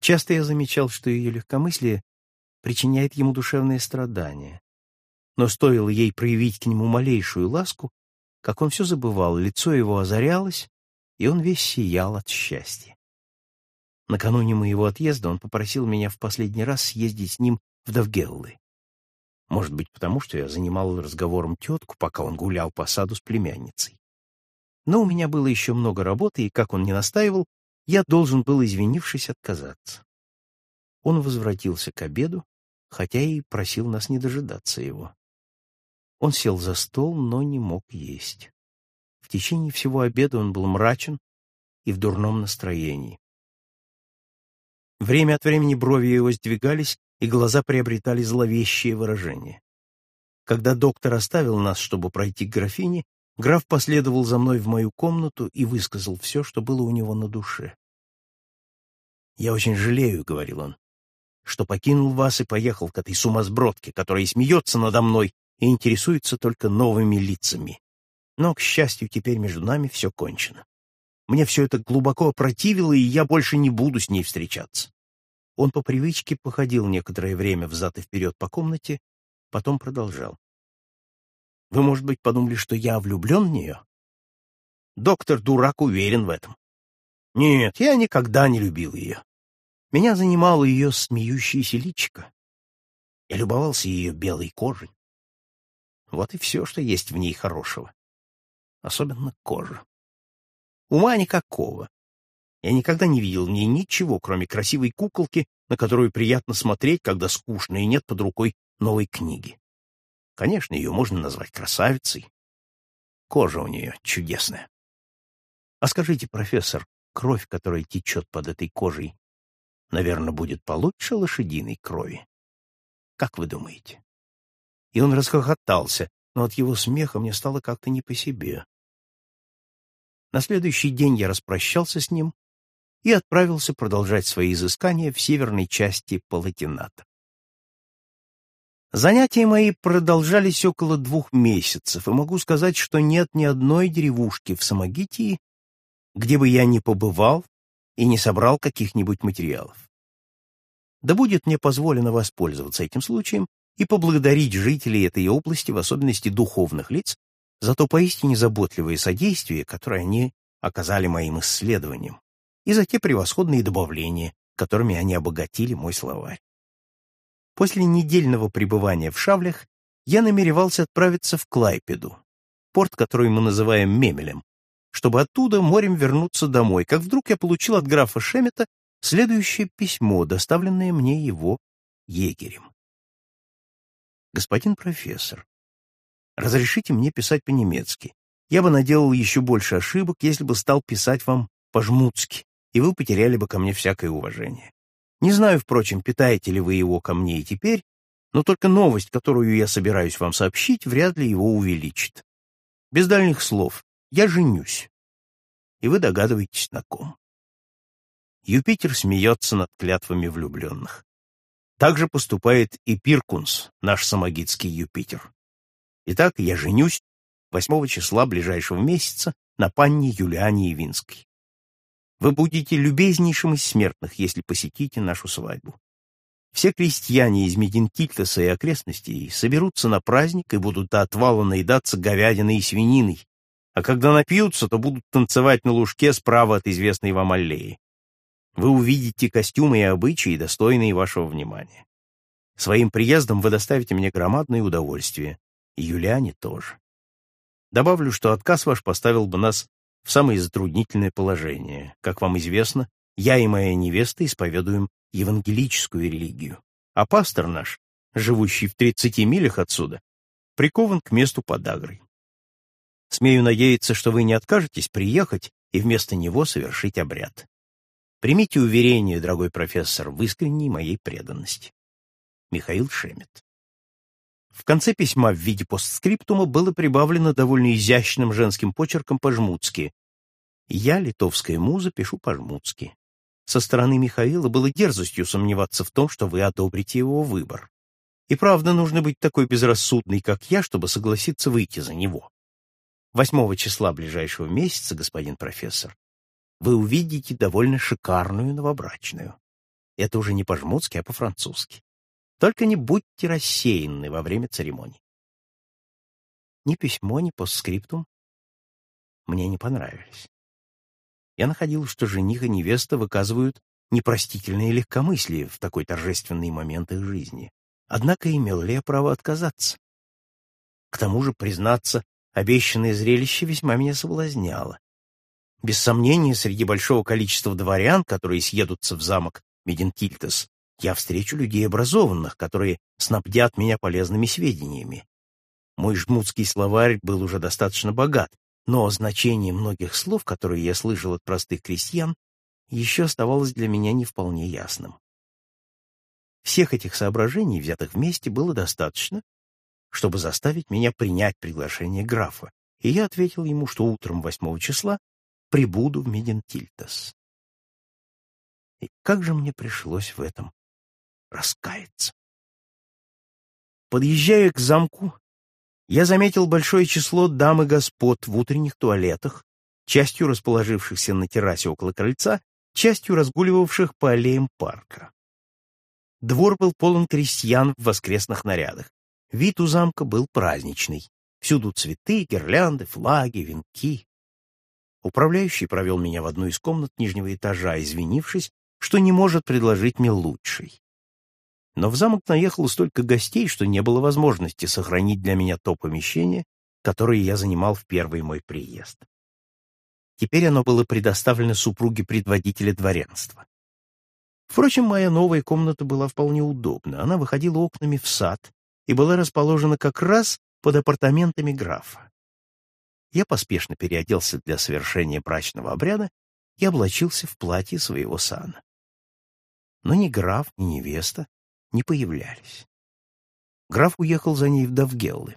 Часто я замечал, что ее легкомыслие причиняет ему душевные страдания. Но стоило ей проявить к нему малейшую ласку, как он все забывал, лицо его озарялось, и он весь сиял от счастья. Накануне моего отъезда он попросил меня в последний раз съездить с ним в Давгеллы. Может быть, потому что я занимал разговором тетку, пока он гулял по саду с племянницей. Но у меня было еще много работы, и, как он не настаивал, я должен был, извинившись, отказаться. Он возвратился к обеду, хотя и просил нас не дожидаться его. Он сел за стол, но не мог есть. В течение всего обеда он был мрачен и в дурном настроении. Время от времени брови его сдвигались, и глаза приобретали зловещее выражение. Когда доктор оставил нас, чтобы пройти к графине, граф последовал за мной в мою комнату и высказал все, что было у него на душе. «Я очень жалею», — говорил он, — «что покинул вас и поехал к этой сумасбродке, которая смеется надо мной и интересуется только новыми лицами. Но, к счастью, теперь между нами все кончено. Мне все это глубоко опротивило, и я больше не буду с ней встречаться. Он по привычке походил некоторое время взад и вперед по комнате, потом продолжал. Вы, может быть, подумали, что я влюблен в нее? Доктор-дурак уверен в этом. Нет, я никогда не любил ее. Меня занимало ее смеющееся личико. Я любовался ее белой кожей. Вот и все, что есть в ней хорошего. Особенно кожа. Ума никакого. Я никогда не видел в ней ничего, кроме красивой куколки, на которую приятно смотреть, когда скучно и нет под рукой новой книги. Конечно, ее можно назвать красавицей. Кожа у нее чудесная. А скажите, профессор, кровь, которая течет под этой кожей, наверное, будет получше лошадиной крови? Как вы думаете? И он расхохотался, но от его смеха мне стало как-то не по себе. На следующий день я распрощался с ним и отправился продолжать свои изыскания в северной части Палатината. Занятия мои продолжались около двух месяцев, и могу сказать, что нет ни одной деревушки в Самогитии, где бы я не побывал и не собрал каких-нибудь материалов. Да будет мне позволено воспользоваться этим случаем и поблагодарить жителей этой области, в особенности духовных лиц, за то поистине заботливое содействие, которое они оказали моим исследованиям, и за те превосходные добавления, которыми они обогатили мой словарь. После недельного пребывания в Шавлях я намеревался отправиться в Клайпеду, порт, который мы называем Мемелем, чтобы оттуда морем вернуться домой, как вдруг я получил от графа Шемета следующее письмо, доставленное мне его егерем. «Господин профессор, разрешите мне писать по-немецки. Я бы наделал еще больше ошибок, если бы стал писать вам по-жмутски, и вы потеряли бы ко мне всякое уважение. Не знаю, впрочем, питаете ли вы его ко мне и теперь, но только новость, которую я собираюсь вам сообщить, вряд ли его увеличит. Без дальних слов, я женюсь. И вы догадываетесь, на ком. Юпитер смеется над клятвами влюбленных. Так же поступает и Пиркунс, наш самогитский Юпитер. Итак, я женюсь 8 числа ближайшего месяца на панне Юлиане Явинской. Вы будете любезнейшим из смертных, если посетите нашу свадьбу. Все крестьяне из Мединтильтаса и окрестностей соберутся на праздник и будут до отвала наедаться говядиной и свининой, а когда напьются, то будут танцевать на лужке справа от известной вам аллеи. Вы увидите костюмы и обычаи, достойные вашего внимания. Своим приездом вы доставите мне громадное удовольствие, и Юлиане тоже. Добавлю, что отказ ваш поставил бы нас в самое затруднительное положение. Как вам известно, я и моя невеста исповедуем евангелическую религию, а пастор наш, живущий в 30 милях отсюда, прикован к месту под Агрой. Смею надеяться, что вы не откажетесь приехать и вместо него совершить обряд. Примите уверение, дорогой профессор, в искренней моей преданности. Михаил Шемет в конце письма в виде постскриптума было прибавлено довольно изящным женским почерком по-жмутски. «Я, литовская муза, пишу по-жмутски». Со стороны Михаила было дерзостью сомневаться в том, что вы одобрите его выбор. И правда, нужно быть такой безрассудной, как я, чтобы согласиться выйти за него. Восьмого числа ближайшего месяца, господин профессор, вы увидите довольно шикарную новобрачную. Это уже не по-жмутски, а по-французски. Только не будьте рассеянны во время церемонии. Ни письмо, ни постскриптум мне не понравились. Я находил, что жених и невеста выказывают непростительное легкомыслие в такой торжественный момент их жизни. Однако имел ли я право отказаться? К тому же, признаться, обещанное зрелище весьма меня соблазняло. Без сомнения, среди большого количества дворян, которые съедутся в замок Мединкильтес, я встречу людей образованных, которые снабдят меня полезными сведениями. Мой жмутский словарь был уже достаточно богат, но значение многих слов, которые я слышал от простых крестьян, еще оставалось для меня не вполне ясным. Всех этих соображений, взятых вместе, было достаточно, чтобы заставить меня принять приглашение графа, и я ответил ему, что утром 8 числа прибуду в Медентильтас. И как же мне пришлось в этом раскаяться. Подъезжая к замку, я заметил большое число дам и господ в утренних туалетах, частью расположившихся на террасе около крыльца, частью разгуливавших по аллеям парка. Двор был полон крестьян в воскресных нарядах. Вид у замка был праздничный. Всюду цветы, гирлянды, флаги, венки. Управляющий провел меня в одну из комнат нижнего этажа, извинившись, что не может предложить мне лучший. Но в замок наехало столько гостей, что не было возможности сохранить для меня то помещение, которое я занимал в первый мой приезд. Теперь оно было предоставлено супруге предводителя дворянства. Впрочем, моя новая комната была вполне удобна. Она выходила окнами в сад и была расположена как раз под апартаментами графа. Я поспешно переоделся для совершения брачного обряда и облачился в платье своего сана. Но ни граф, ни невеста не появлялись. Граф уехал за ней в Давгеллы.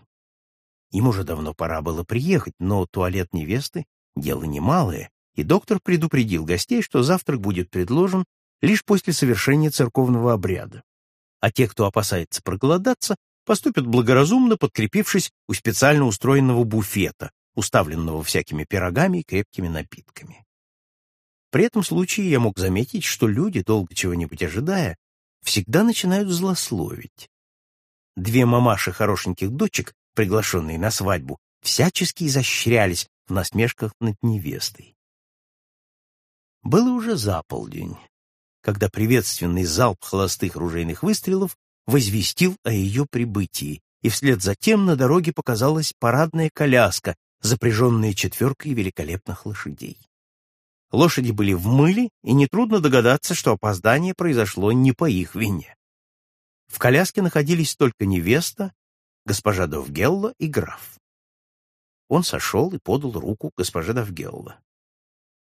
Ему уже давно пора было приехать, но туалет невесты — дело немалое, и доктор предупредил гостей, что завтрак будет предложен лишь после совершения церковного обряда. А те, кто опасается проголодаться, поступят благоразумно, подкрепившись у специально устроенного буфета, уставленного всякими пирогами и крепкими напитками. При этом случае я мог заметить, что люди, долго чего-нибудь ожидая, всегда начинают злословить. Две мамаши хорошеньких дочек, приглашенные на свадьбу, всячески изощрялись в насмешках над невестой. Было уже заполдень, когда приветственный залп холостых ружейных выстрелов возвестил о ее прибытии, и вслед за тем на дороге показалась парадная коляска, запряженная четверкой великолепных лошадей. Лошади были в мыле, и нетрудно догадаться, что опоздание произошло не по их вине. В коляске находились только невеста, госпожа Довгелла и граф. Он сошел и подал руку госпоже Довгелла.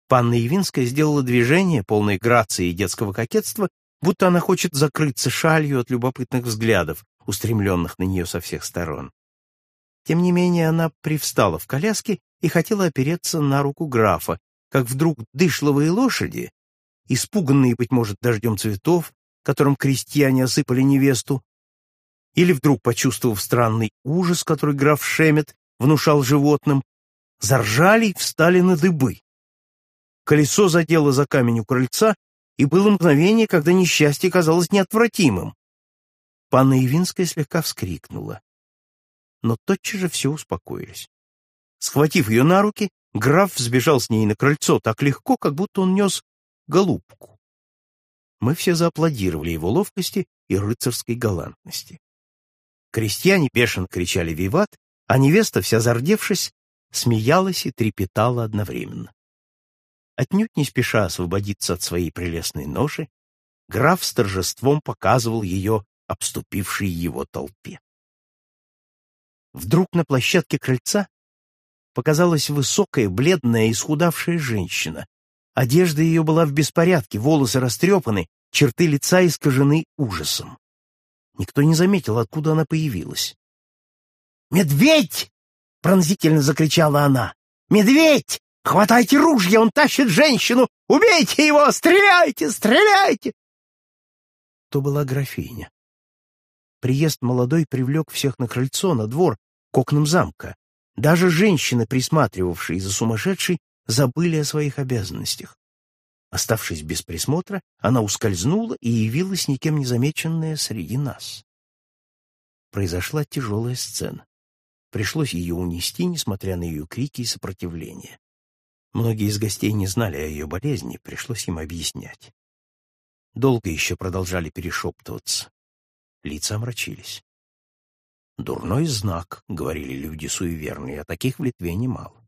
Панна Явинская сделала движение, полное грации и детского кокетства, будто она хочет закрыться шалью от любопытных взглядов, устремленных на нее со всех сторон. Тем не менее, она привстала в коляске и хотела опереться на руку графа, как вдруг дышловые лошади, испуганные, быть может, дождем цветов, которым крестьяне осыпали невесту, или вдруг почувствовав странный ужас, который граф Шемет внушал животным, заржали и встали на дыбы. Колесо задело за камень у крыльца, и было мгновение, когда несчастье казалось неотвратимым. Панна Явинская слегка вскрикнула. Но тотчас же все успокоились. Схватив ее на руки, граф сбежал с ней на крыльцо так легко, как будто он нес голубку. Мы все зааплодировали его ловкости и рыцарской галантности. Крестьяне бешено кричали «Виват!», а невеста, вся зардевшись, смеялась и трепетала одновременно. Отнюдь не спеша освободиться от своей прелестной ноши, граф с торжеством показывал ее обступившей его толпе. Вдруг на площадке крыльца показалась высокая, бледная, исхудавшая женщина. Одежда ее была в беспорядке, волосы растрепаны, черты лица искажены ужасом. Никто не заметил, откуда она появилась. «Медведь!» — пронзительно закричала она. «Медведь! Хватайте ружья, он тащит женщину! Убейте его! Стреляйте! Стреляйте!» То была графиня. Приезд молодой привлек всех на крыльцо, на двор, к окнам замка. Даже женщины, присматривавшие за сумасшедшей, забыли о своих обязанностях. Оставшись без присмотра, она ускользнула и явилась никем не замеченная среди нас. Произошла тяжелая сцена. Пришлось ее унести, несмотря на ее крики и сопротивление. Многие из гостей не знали о ее болезни, пришлось им объяснять. Долго еще продолжали перешептываться. Лица омрачились. «Дурной знак», — говорили люди суеверные, а таких в Литве немало.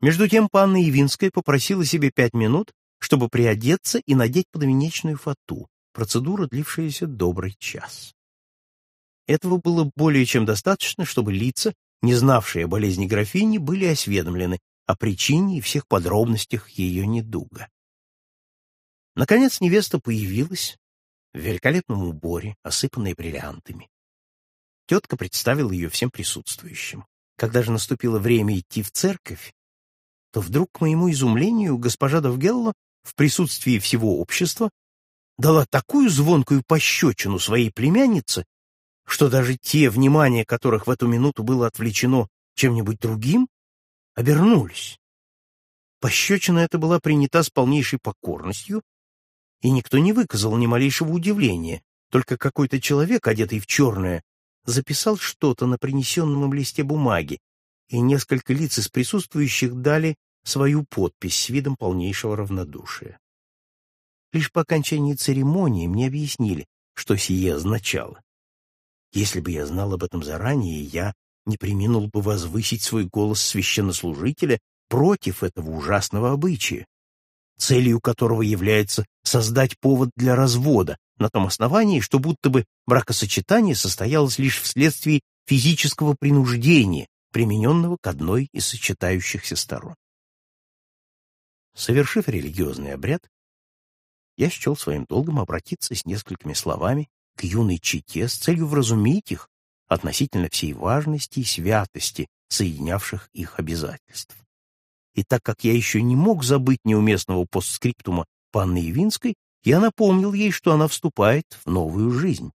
Между тем панна Явинская попросила себе пять минут, чтобы приодеться и надеть подвенечную фату, процедура, длившаяся добрый час. Этого было более чем достаточно, чтобы лица, не знавшие о болезни графини, были осведомлены о причине и всех подробностях ее недуга. Наконец невеста появилась в великолепном уборе, осыпанной бриллиантами. Тетка представила ее всем присутствующим. Когда же наступило время идти в церковь, то вдруг, к моему изумлению, госпожа Довгелла в присутствии всего общества дала такую звонкую пощечину своей племяннице, что даже те, внимание которых в эту минуту было отвлечено чем-нибудь другим, обернулись. Пощечина эта была принята с полнейшей покорностью, и никто не выказал ни малейшего удивления, только какой-то человек, одетый в черное, записал что-то на принесенном им листе бумаги, и несколько лиц из присутствующих дали свою подпись с видом полнейшего равнодушия. Лишь по окончании церемонии мне объяснили, что сие означало. Если бы я знал об этом заранее, я не преминул бы возвысить свой голос священнослужителя против этого ужасного обычая, целью которого является создать повод для развода, на том основании, что будто бы бракосочетание состоялось лишь вследствие физического принуждения, примененного к одной из сочетающихся сторон. Совершив религиозный обряд, я счел своим долгом обратиться с несколькими словами к юной чите с целью вразумить их относительно всей важности и святости соединявших их обязательств. И так как я еще не мог забыть неуместного постскриптума Панны Явинской, я напомнил ей, что она вступает в новую жизнь,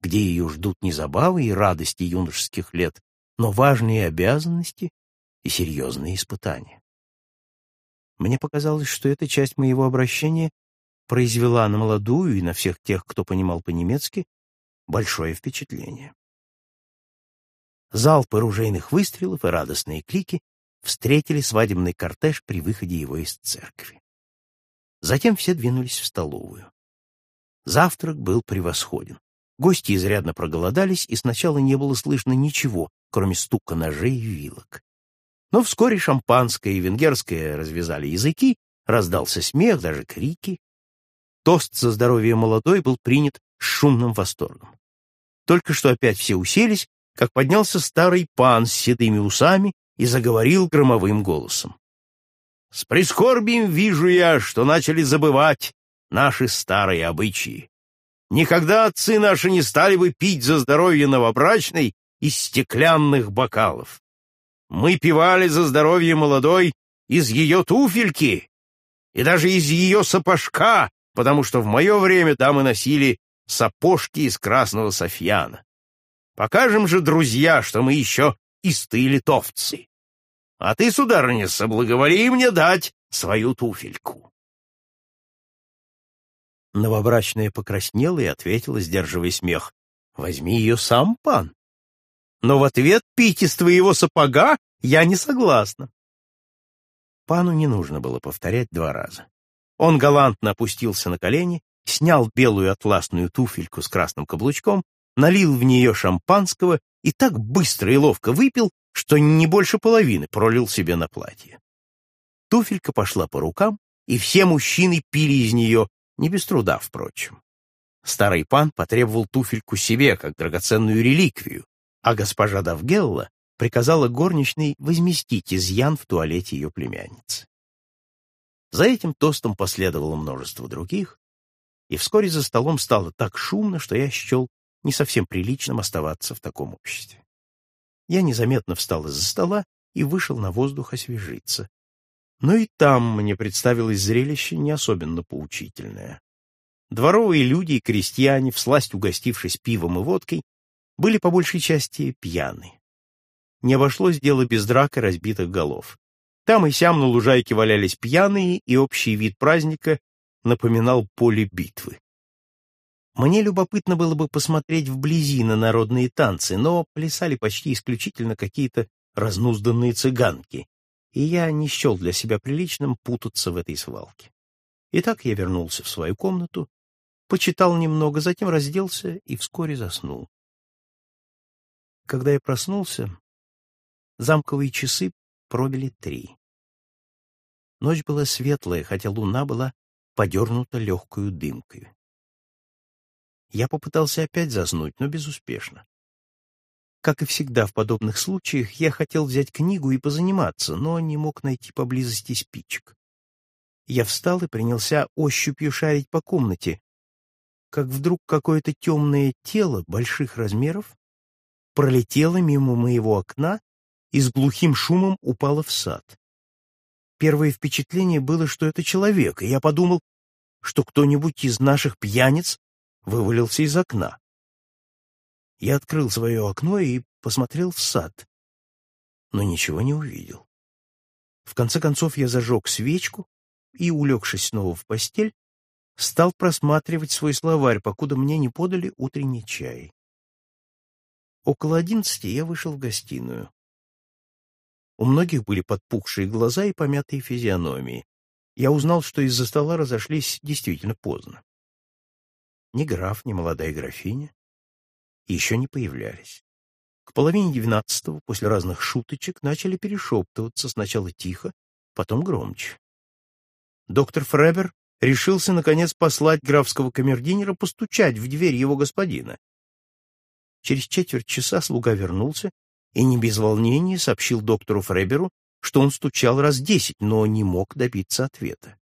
где ее ждут не забавы и радости юношеских лет, но важные обязанности и серьезные испытания. Мне показалось, что эта часть моего обращения произвела на молодую и на всех тех, кто понимал по-немецки, большое впечатление. Залпы ружейных выстрелов и радостные крики встретили свадебный кортеж при выходе его из церкви. Затем все двинулись в столовую. Завтрак был превосходен. Гости изрядно проголодались, и сначала не было слышно ничего, кроме стука ножей и вилок. Но вскоре шампанское и венгерское развязали языки, раздался смех, даже крики. Тост за здоровье молодой был принят с шумным восторгом. Только что опять все уселись, как поднялся старый пан с седыми усами и заговорил громовым голосом. «С прискорбием вижу я, что начали забывать наши старые обычаи. Никогда отцы наши не стали бы пить за здоровье новобрачной из стеклянных бокалов. Мы пивали за здоровье молодой из ее туфельки и даже из ее сапожка, потому что в мое время дамы носили сапожки из красного софьяна. Покажем же, друзья, что мы еще истые литовцы. А ты, сударыня, соблаговоли мне дать свою туфельку. Новобрачная покраснела и ответила, сдерживая смех, «Возьми ее сам, пан. Но в ответ пить из твоего сапога я не согласна». Пану не нужно было повторять два раза. Он галантно опустился на колени, снял белую атласную туфельку с красным каблучком, налил в нее шампанского и так быстро и ловко выпил, что не больше половины пролил себе на платье. Туфелька пошла по рукам, и все мужчины пили из нее, не без труда, впрочем. Старый пан потребовал туфельку себе, как драгоценную реликвию, а госпожа Давгелла приказала горничной возместить изъян в туалете ее племянницы. За этим тостом последовало множество других, и вскоре за столом стало так шумно, что я счел не совсем приличным оставаться в таком обществе. Я незаметно встал из-за стола и вышел на воздух освежиться. Но и там мне представилось зрелище не особенно поучительное. Дворовые люди и крестьяне, всласть угостившись пивом и водкой, были по большей части пьяны. Не обошлось дело без драк и разбитых голов. Там и сям на лужайке валялись пьяные, и общий вид праздника напоминал поле битвы. Мне любопытно было бы посмотреть вблизи на народные танцы, но плясали почти исключительно какие-то разнузданные цыганки, и я не счел для себя приличным путаться в этой свалке. Итак, я вернулся в свою комнату, почитал немного, затем разделся и вскоре заснул. Когда я проснулся, замковые часы пробили три. Ночь была светлая, хотя луна была подернута легкою дымкой. Я попытался опять заснуть, но безуспешно. Как и всегда в подобных случаях, я хотел взять книгу и позаниматься, но не мог найти поблизости спичек. Я встал и принялся ощупью шарить по комнате, как вдруг какое-то темное тело больших размеров пролетело мимо моего окна и с глухим шумом упало в сад. Первое впечатление было, что это человек, и я подумал, что кто-нибудь из наших пьяниц вывалился из окна. Я открыл свое окно и посмотрел в сад, но ничего не увидел. В конце концов я зажег свечку и, улегшись снова в постель, стал просматривать свой словарь, покуда мне не подали утренний чай. Около одиннадцати я вышел в гостиную. У многих были подпухшие глаза и помятые физиономии. Я узнал, что из-за стола разошлись действительно поздно. Ни граф, ни молодая графиня еще не появлялись. К половине двенадцатого, после разных шуточек, начали перешептываться, сначала тихо, потом громче. Доктор Фребер решился, наконец, послать графского камердинера постучать в дверь его господина. Через четверть часа слуга вернулся и не без волнения сообщил доктору Фреберу, что он стучал раз десять, но не мог добиться ответа.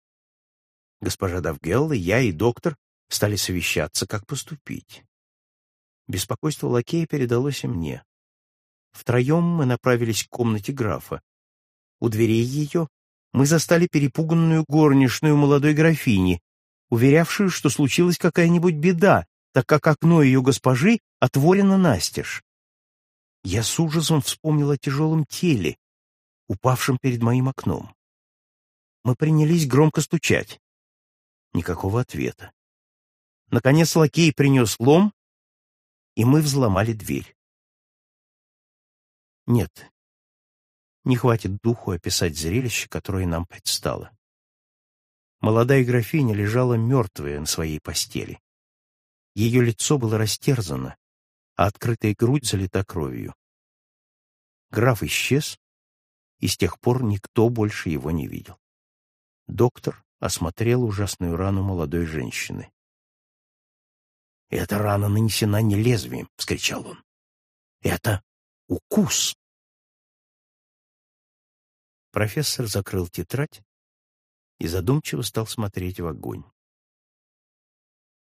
Госпожа Давгелла, я и доктор стали совещаться, как поступить. Беспокойство лакея передалось и мне. Втроем мы направились к комнате графа. У дверей ее мы застали перепуганную горничную молодой графини, уверявшую, что случилась какая-нибудь беда, так как окно ее госпожи отворено настежь. Я с ужасом вспомнил о тяжелом теле, упавшем перед моим окном. Мы принялись громко стучать. Никакого ответа. Наконец лакей принес лом, и мы взломали дверь. Нет, не хватит духу описать зрелище, которое нам предстало. Молодая графиня лежала мертвая на своей постели. Ее лицо было растерзано, а открытая грудь залита кровью. Граф исчез, и с тех пор никто больше его не видел. Доктор осмотрел ужасную рану молодой женщины. «Эта рана нанесена не лезвием!» — вскричал он. «Это укус!» Профессор закрыл тетрадь и задумчиво стал смотреть в огонь.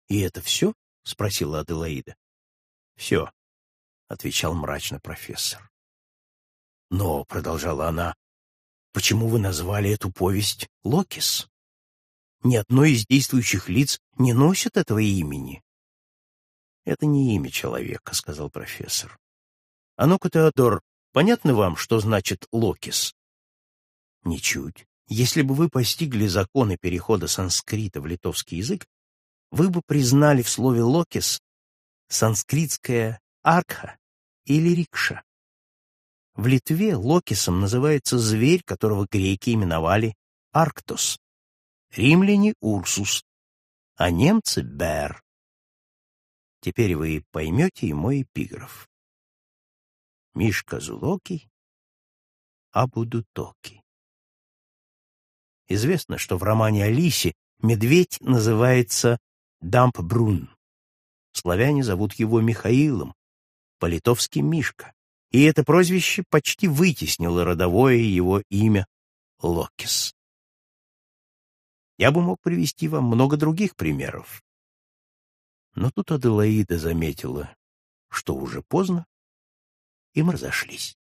«И это все?» — спросила Аделаида. «Все», — отвечал мрачно профессор. «Но», — продолжала она, — «почему вы назвали эту повесть Локис? Ни одно из действующих лиц не носит этого имени». «Это не имя человека», — сказал профессор. «А ну-ка, Теодор, понятно вам, что значит Локис?» Ничуть. Если бы вы постигли законы перехода санскрита в литовский язык, вы бы признали в слове «локис» санскритское «аркха» или «рикша». В Литве локисом называется зверь, которого греки именовали арктос, римляне — урсус, а немцы — бер. Теперь вы поймете и мой эпиграф. Мишка Зулоки, Абудутоки. Известно, что в романе Алисе медведь называется Дампбрун. Славяне зовут его Михаилом, по-литовски Мишка, и это прозвище почти вытеснило родовое его имя Локис. Я бы мог привести вам много других примеров. Но тут Аделаида заметила, что уже поздно, и мы разошлись.